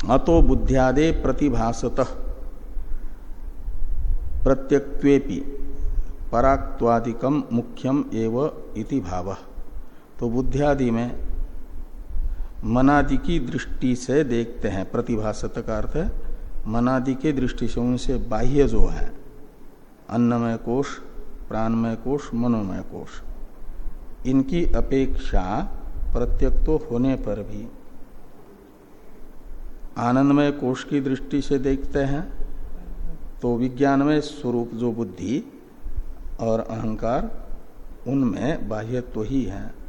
अतो बुद्ध्यादे प्रतिभासत प्रत्यक्वेपि पराक्त्वादिकम मुख्यम एव इति भाव। तो बुद्धियादि में मनादि की दृष्टि से देखते हैं। प्रतिभासत का अर्थ है, मनादि के दृष्टि से उनसे बाह्य जो है, अन्नमय कोष, प्राणमय कोष, मनोमय कोष, इनकी अपेक्षा प्रत्यक तो होने पर भी आनंदमय कोष की दृष्टि से देखते हैं तो विज्ञानमय स्वरूप जो बुद्धि और अहंकार उनमें बाह्यत्व तो ही है।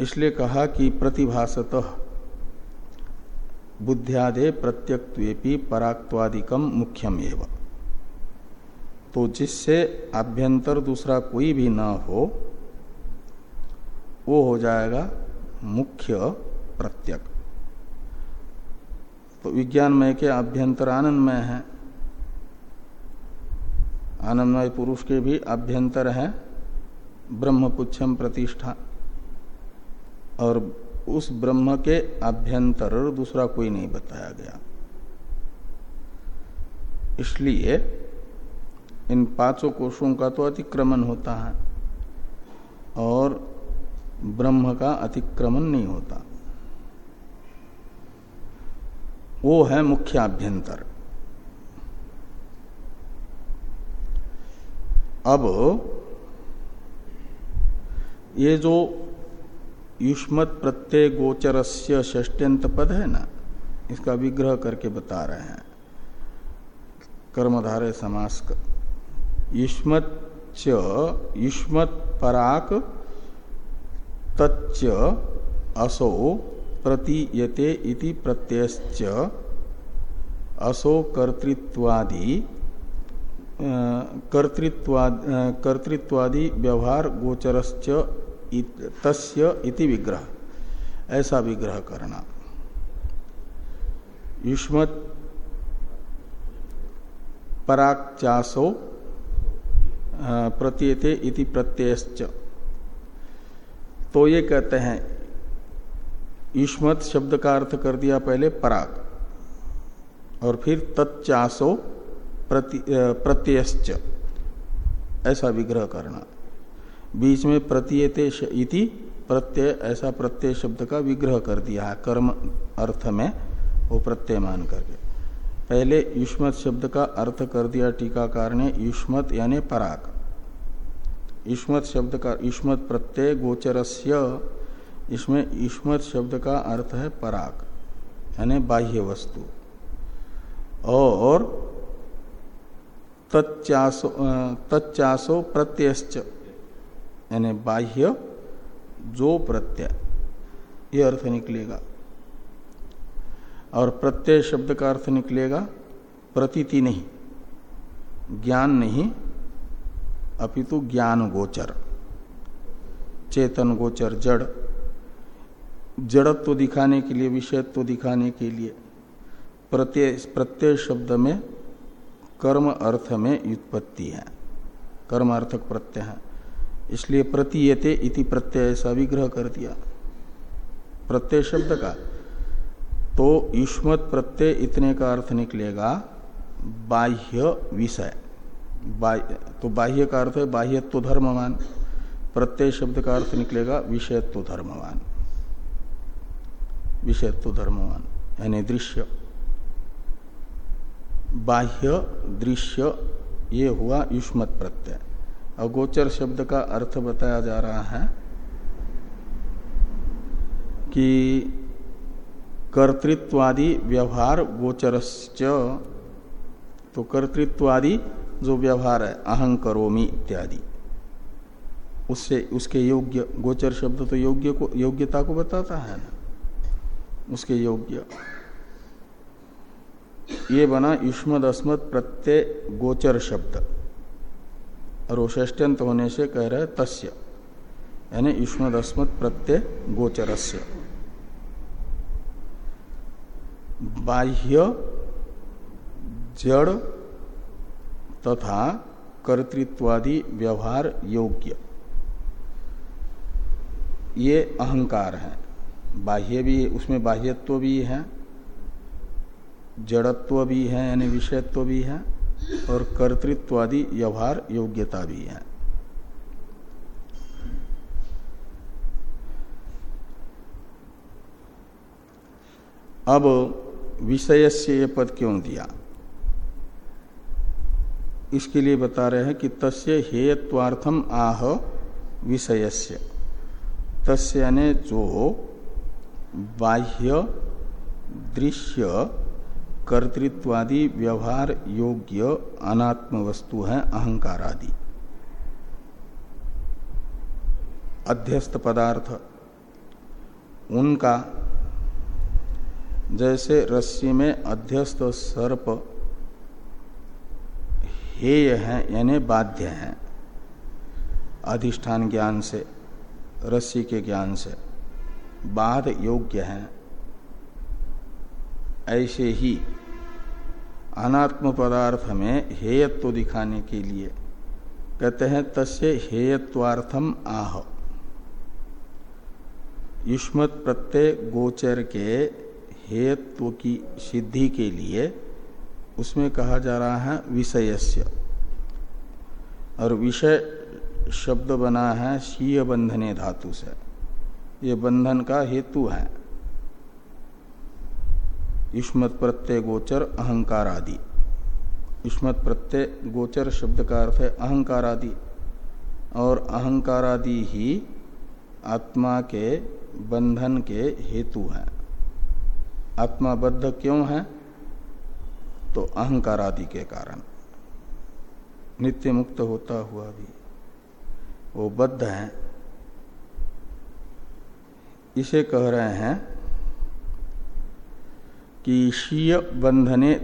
इसलिए कहा कि प्रतिभासत बुद्धियादे प्रत्यक्वेपी पराक्वादिकम मुख्यम एवं। तो जिससे आभ्यंतर दूसरा कोई भी ना हो, वो हो जाएगा मुख्य प्रत्यक। तो विज्ञानमय के अभ्यंतर आनंदमय है। आनंदमय पुरुष के भी अभ्यंतर है। ब्रह्मपुच्छम प्रतिष्ठा। और उस ब्रह्म के अभ्यंतर दूसरा कोई नहीं बताया गया। इसलिए इन पाँचों कोषों का तो अतिक्रमण होता है और ब्रह्म का अतिक्रमण नहीं होता। वो है मुख्य अभ्यंतर। अब ये जो युष्मत प्रत्यय गोचर से षष्ट्यंत पद है ना? इसका विग्रह करके बता रहे हैं। कर्मधारे समास युष्मत च युष्मत पराक, तच्च असो प्रतीयते इति प्रत्ययश्च। असो कर्तृत्वादि कर्तृत्वादि व्यवहार गोचरश्च तस्य इति विग्रह। ऐसा विग्रह करना। युष्मत पराचासो प्रतीयते इति प्रत्ययश्च। तो ये कहते हैं युष्मत शब्द का अर्थ कर दिया पहले पराग और फिर तत्चासो प्रति, प्रत्ययश्च। ऐसा विग्रह करना। बीच में प्रतीयते इति प्रत्यय, ऐसा प्रत्यय शब्द का विग्रह कर दिया है, कर्म अर्थ में, वो प्रत्यय मान करके। पहले युष्मत शब्द का अर्थ कर दिया टीकाकार ने, युष्मत यानी पराग। युष्मत शब्द का, युष्मत प्रत्यय गोचरस्य, इसमें ईश्मत शब्द का अर्थ है पराग, यानी बाह्य वस्तु। और तच्चासो तच्चासो प्रत्ययश्च। यानी बाह्य जो प्रत्यय, ये अर्थ निकलेगा। और प्रत्यय शब्द का अर्थ निकलेगा प्रतीति नहीं, ज्ञान नहीं, अपितु ज्ञान गोचर, चेतन गोचर, जड़। जड़त्व तो दिखाने के लिए विषयत्व तो दिखाने के लिए, प्रत्यय प्रत्यय शब्द में कर्म अर्थ में व्युत्पत्ति है, कर्म अर्थक प्रत्यय है। इसलिए प्रतीयते इति प्रत्यय ऐसा विग्रह कर दिया। प्रत्यय शब्द का। तो युष्मत प्रत्यय इतने का अर्थ निकलेगा, बाह्य विषय। बाह्य तो बाह्य का अर्थ है बाह्यत्व धर्मवान। प्रत्यय शब्द का अर्थ निकलेगा विषयत्व धर्मवान। विषयत्व धर्मवान, यानी दृश्य। बाह्य दृश्य, ये हुआ युष्मत प्रत्यय। अगोचर शब्द का अर्थ बताया जा रहा है कि कर्तृत्वादि व्यवहार गोचरश्च। तो कर्तृत्वादि जो व्यवहार है अहं करोमी इत्यादि। उससे, उसके योग्य, गोचर शब्द तो योग्य को, योग्यता को बताता है ना? उसके योग्य। ये बना युष्मद अस्मद प्रत्यय गोचर शब्द। और वो होने से कह रहे तस्य, यानी युष्मद अस्मद प्रत्यय गोचरस्य। बाह्य, जड़ तथा कर्तृत्वादि व्यवहार योग्य। ये अहंकार है। बाह्य भी, उसमें बाह्यत्व भी है, जड़त्व भी है, यानी विषयत्व भी है। और कर्तृत्वादि व्यवहार योग्यता भी है। अब विषय से ये पद क्यों दिया? इसके लिए बता रहे हैं कि तस्य हेयत्वार्थम आह विषयस्य। तस्य यानी जो बाह्य दृश्य कर्तृत्वादि व्यवहार योग्य अनात्म वस्तु है अहंकार आदि अध्यस्त पदार्थ। उनका, जैसे रस्सी में अध्यस्त सर्प हेय है, यानी बाध्य है, अधिष्ठान ज्ञान से, रस्सी के ज्ञान से, बाध योग्य है, ऐसे ही अनात्म पदार्थ में हेयत्व दिखाने के लिए। कहते हैं, तस्य हेयत्वार्थम आह। युष्मत प्रत्यय गोचर के हेयत्व की सिद्धि के लिए उसमें कहा जा रहा है विषयस्य। और विषय शब्द बना है शीय बंधने धातु से। ये बंधन का हेतु है। युष्मत प्रत्यय गोचर अहंकार आदि युष्मत प्रत्यय गोचर शब्द का अर्थ है अहंकार आदि और अहंकार आदि ही आत्मा के बंधन के हेतु हैं। आत्मा बद्ध क्यों है? तो अहंकार आदि के कारण। नित्य मुक्त होता हुआ भी। वो बद्ध है। इसे कह रहे हैं कि शीय बंधने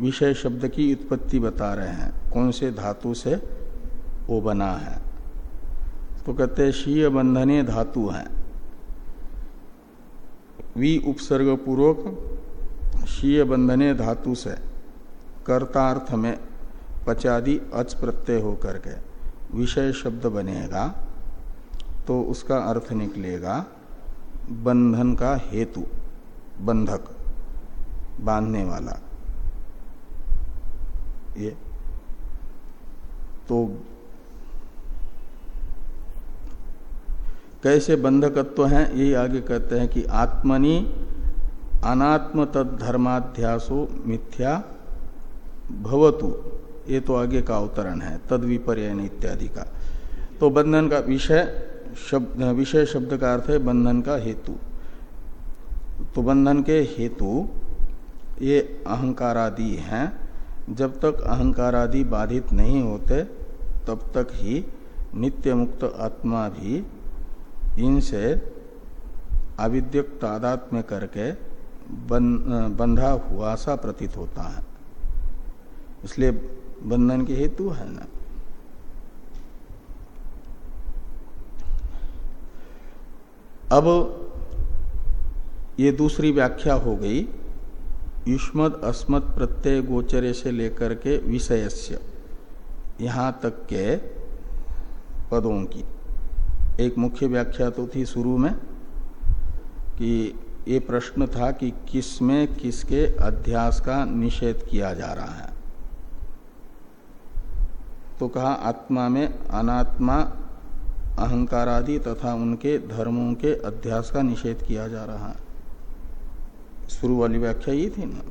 विषय शब्द की उत्पत्ति बता रहे हैं। कौन से धातु से वो बना है? तो कहते शीय बंधने धातु है। वी उपसर्ग पूर्वक शीय बंधने धातु से कर्तार्थ में पचादि अच प्रत्यय होकर के विषय शब्द बनेगा तो उसका अर्थ निकलेगा बंधन का हेतु, बंधक। बांधने वाला। ये। तो कैसे बंधकत्व है? यही आगे कहते हैं कि आत्मनि अनात्म तद्धर्माध्यासो मिथ्या भवतु। ये तो आगे का अवतरण है तद विपर्यन इत्यादि का। तो बंधन का विषय शब्द विषय शब्द का अर्थ है बंधन का हेतु। तो बंधन के हेतु ये अहंकार आदि हैं। जब तक अहंकार आदि बाधित नहीं होते तब तक ही नित्य मुक्त आत्मा भी इनसे अविद्यक तादात्म्य करके बन, बंधा हुआ सा प्रतीत होता है। इसलिए बंधन के हेतु है ना। अब ये दूसरी व्याख्या हो गई। युष्मद अस्मद प्रत्यय गोचरे से लेकर के विषयस्य, यहाँ तक के पदों की। एक मुख्य व्याख्या तो थी शुरू में कि ये प्रश्न था कि किसमें किसके अध्यास का निषेध किया जा रहा है। तो कहा, आत्मा में अनात्मा अहंकार आदि तथा उनके धर्मों के अध्यास का निषेध किया जा रहा है। शुरू वाली व्याख्या ये थी ना।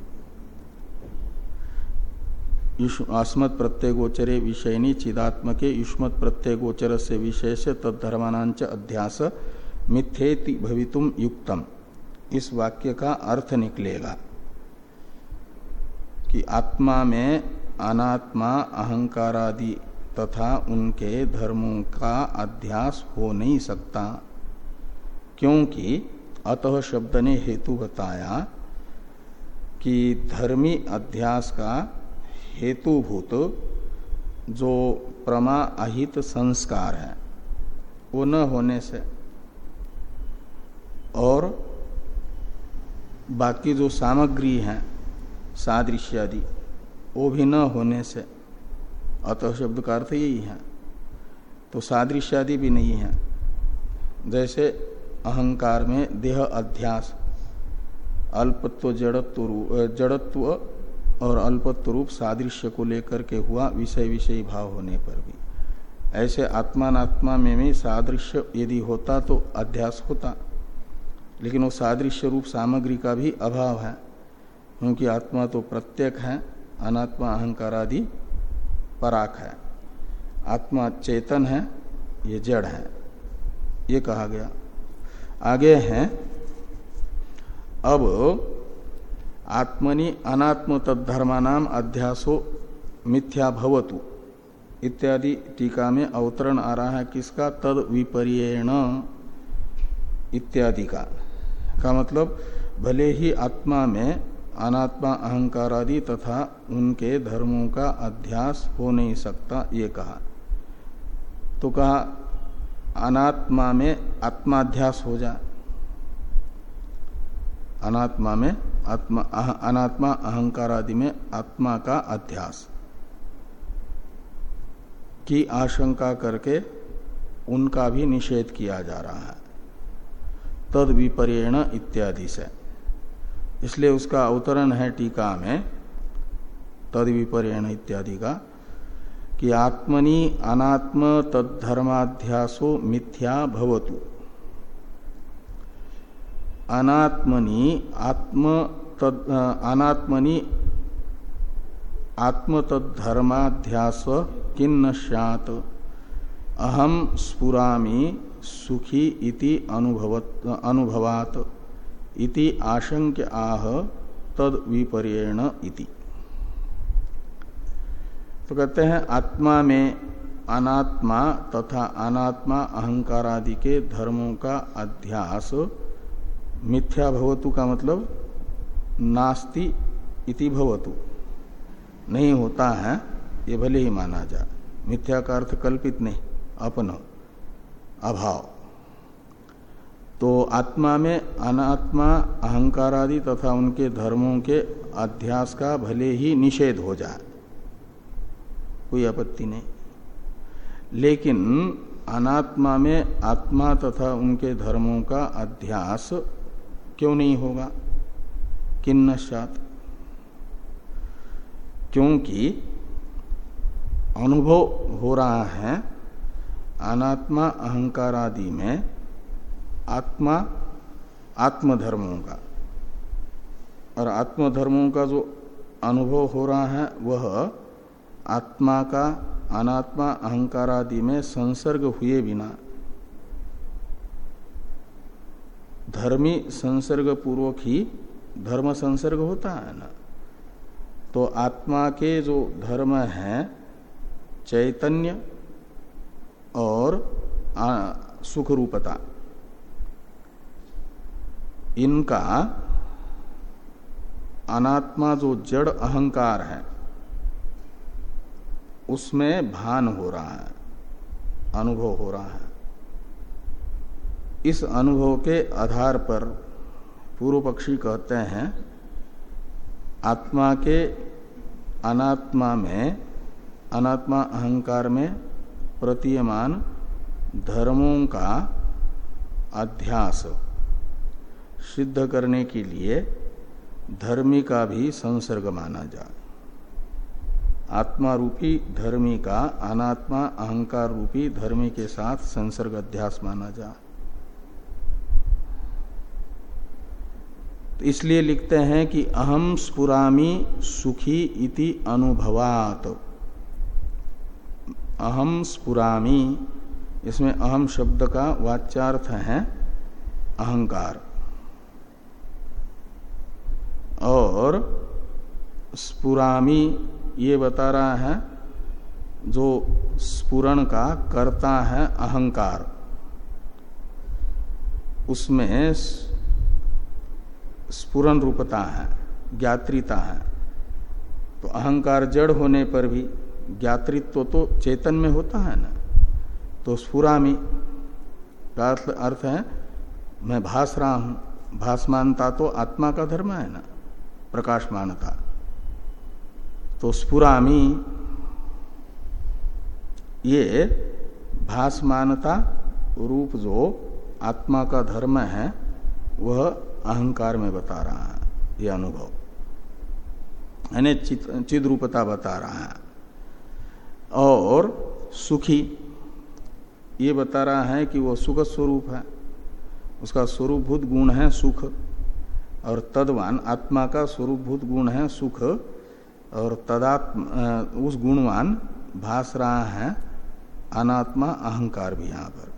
अस्मत् प्रत्यय गोचरे विषयनी चिदात्म के युष्मत प्रत्यय गोचर से विशेष तद्धर्मानांच अध्यास मिथ्येति भवितुम युक्तम। इस वाक्य का अर्थ निकलेगा कि आत्मा में अनात्मा अहंकार आदि तथा उनके धर्मों का अध्यास हो नहीं सकता, क्योंकि अतः शब्द ने हेतु बताया कि धर्मी अध्यास का हेतुभूत जो प्रमा अहित संस्कार है, वो न होने से और बाकी जो सामग्री है, सादृश्य आदि, वो भी न होने से, अतः शब्द का अर्थ यही है। तो सादृश्य आदि भी नहीं है। जैसे अहंकार में देह अध्यास। अल्पत्व जड़त्व जड़त्व और अल्पत्व रूप सादृश्य को लेकर के हुआ विषय विषयी भाव होने पर भी। ऐसे आत्मात्मा में भी सादृश्य यदि होता तो अध्यास होता। लेकिन वो सादृश्य रूप सामग्री का भी अभाव है, क्योंकि आत्मा तो प्रत्येक है, अनात्मा, अहंकार आदि पराक है। आत्मा चेतन है, ये जड़ है। ये कहा गया। आगे हैं। अब आत्मनि अनात्म तद्धर्मानाम अध्यासो मिथ्या भवतु इत्यादि टीका में अवतरण आ रहा है किसका? तद विपर्यण। इत्यादि का। का मतलब भले ही आत्मा में अनात्मा, अहंकार आदि तथा उनके धर्मों का अध्यास हो नहीं सकता, ये कहा। तो कहा अनात्मा में आत्माध्यास हो जाए अनात्मा में आत्मा अह, अनात्मा अहंकार आदि में आत्मा का अध्यास। की आशंका करके उनका भी निषेध किया जा रहा है। तद विपर्यण इत्यादि से। इसलिए उसका अवतरण है टीका में तद विपर्यण इत्यादि का। कि आत्मनि अनात्म तद्धर्माध्यासो मिथ्या भवतु। अनात्मनि आत्म तद अनात्मनि आत्म तद्धर्माध्यास किन्न सैत अहम स्फुरामी सुखी इति अनुभवात इति आशंक आह तद विपर्यण इति। तो कहते हैं, आत्मा में अनात्मा तथा अनात्मा अहंकार आदि के धर्मों का अध्यास, मिथ्या भवतु का मतलब नास्ति इति भवतु। नहीं होता है, ये भले ही माना जा मिथ्या का अर्थ कल्पित नहीं, अपन, अभाव। तो आत्मा में अनात्मा अहंकार आदि तथा उनके धर्मों के अध्यास का भले ही निषेध हो जाए। कोई आपत्ति नहीं। लेकिन अनात्मा में आत्मा तथा उनके धर्मों का अध्यास क्यों नहीं होगा? किन्न सात क्योंकि अनुभव हो रहा है, अनात्मा अहंकार आदि में आत्मा आत्मधर्मों का। और आत्मधर्मों का जो अनुभव हो रहा है, वह आत्मा का अनात्मा अहंकार आदि में संसर्ग हुए बिना। धर्मी संसर्ग पूर्वक ही धर्म संसर्ग होता है ना। तो आत्मा के जो धर्म है, चैतन्य और सुख रूपता इनका अनात्मा जो जड़ अहंकार है उसमें भान हो रहा है, अनुभव हो रहा है। इस अनुभव के आधार पर पूर्व पक्षी कहते हैं, आत्मा के अनात्मा में, अनात्मा अहंकार में प्रतीयमान धर्मों का अध्यास सिद्ध करने के लिए धर्मी का भी संसर्ग माना जाए आत्मा रूपी धर्मी का अनात्मा अहंकार रूपी धर्मी के साथ संसर्ग अध्यास माना जा। तो इसलिए लिखते हैं कि अहम स्पुरामी सुखी इति अनुभवात। अहम स्पुरामी, इसमें अहम शब्द का वाच्यार्थ है अहंकार। और स्पुरामी ये बता रहा है, जो स्पुरण का करता है अहंकार। उसमें स्पुरन रूपता है, ज्ञात्रिता है। तो अहंकार जड़ होने पर भी ज्ञातृत्व तो चेतन में होता है ना? तो स्फुरामी का अर्थ है, मैं भास रहा हूँ। भासमानता तो आत्मा का धर्म है ना? प्रकाशमानता। तो स्फुरामी, ये भासमानता रूप जो आत्मा का धर्म है, वह अहंकार में बता रहा है यह अनुभव। यानी चिद रूपता बता रहा है। और सुखी, ये बता रहा है कि वह सुख स्वरूप है। उसका स्वरूपभूत गुण है सुख, और तदवान आत्मा का स्वरूपभूत गुण है सुख। और तदात्म उस गुणवान भास रहा है, अनात्मा, अहंकार भी यहाँ पर।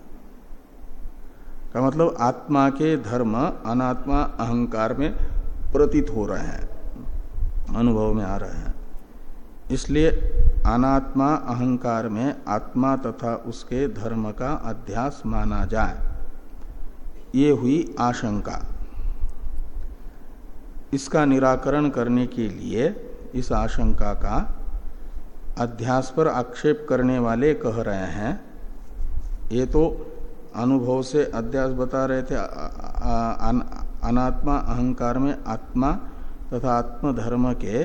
का मतलब आत्मा के धर्म, अनात्मा, अहंकार में प्रतीत हो रहे हैं, अनुभव में आ रहे हैं। इसलिए अनात्मा, अहंकार में आत्मा तथा उसके धर्म का अध्यास माना जाए। ये हुई आशंका। इसका निराकरण करने के लिए इस आशंका का अध्यास पर आक्षेप करने वाले कह रहे हैं। ये तो अनुभव से अध्यास बता रहे थे अनात्मा, अहंकार में आत्मा तथा आत्मधर्म के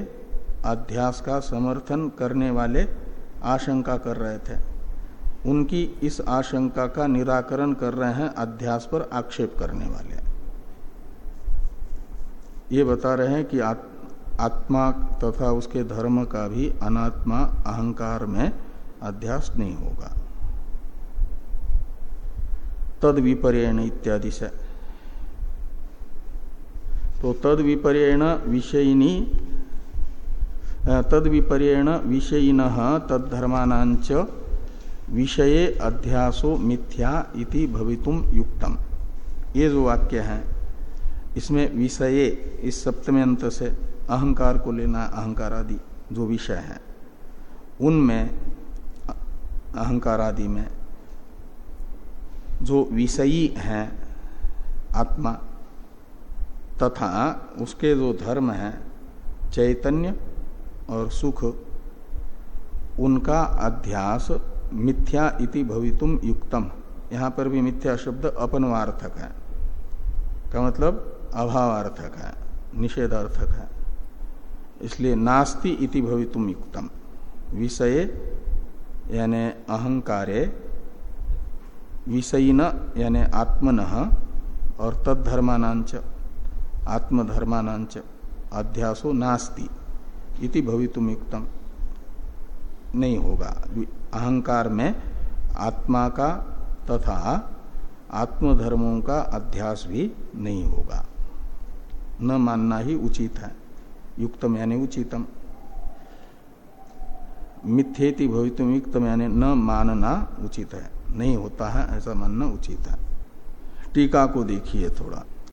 अध्यास का समर्थन करने वाले आशंका कर रहे थे। उनकी इस आशंका का निराकरण कर रहे हैं अध्यास पर आक्षेप करने वाले। ये बता रहे हैं कि तथा उसके धर्म का भी अनात्मा अहंकार में अध्यास नहीं होगा। तद विपर्यण इत्यादि से। तो तद विपर्यण विषयिनी तद विपर्यण विषयिन तद्धर्मानांच विषये अध्यासो मिथ्या इति भवितुम युक्तम। ये जो वाक्य है, इसमें विषये, इस सप्तम अंत से अहंकार को लेना, अहंकार आदि जो विषय है, उनमें, अहंकार आदि में जो विषयी हैं आत्मा तथा उसके जो धर्म है, चैतन्य और सुख, उनका अध्यास मिथ्या इति भवितुम युक्तम। यहाँ पर भी मिथ्या शब्द अपनवार्थक है। का मतलब अभावार्थक है, निषेधार्थक है। इसलिए नास्ति इति भवितुम युक्तम। विषय, यानि अहंकारे, विषयीन, यानी आत्मन, और तद्धर्मानांच आत्मधर्मानांच अध्यासो नास्ति इति भवितुम युक्तम। नहीं होगा। अहंकार में आत्मा का तथा आत्मधर्मों का अध्यास भी नहीं होगा। न मानना ही उचित है। युक्तम यानी उचितम। मिथ्येति भवितुम युक्तम यानी न मानना उचित है नहीं होता है ऐसा मानना उचित है। टीका को देखिए थोड़ा।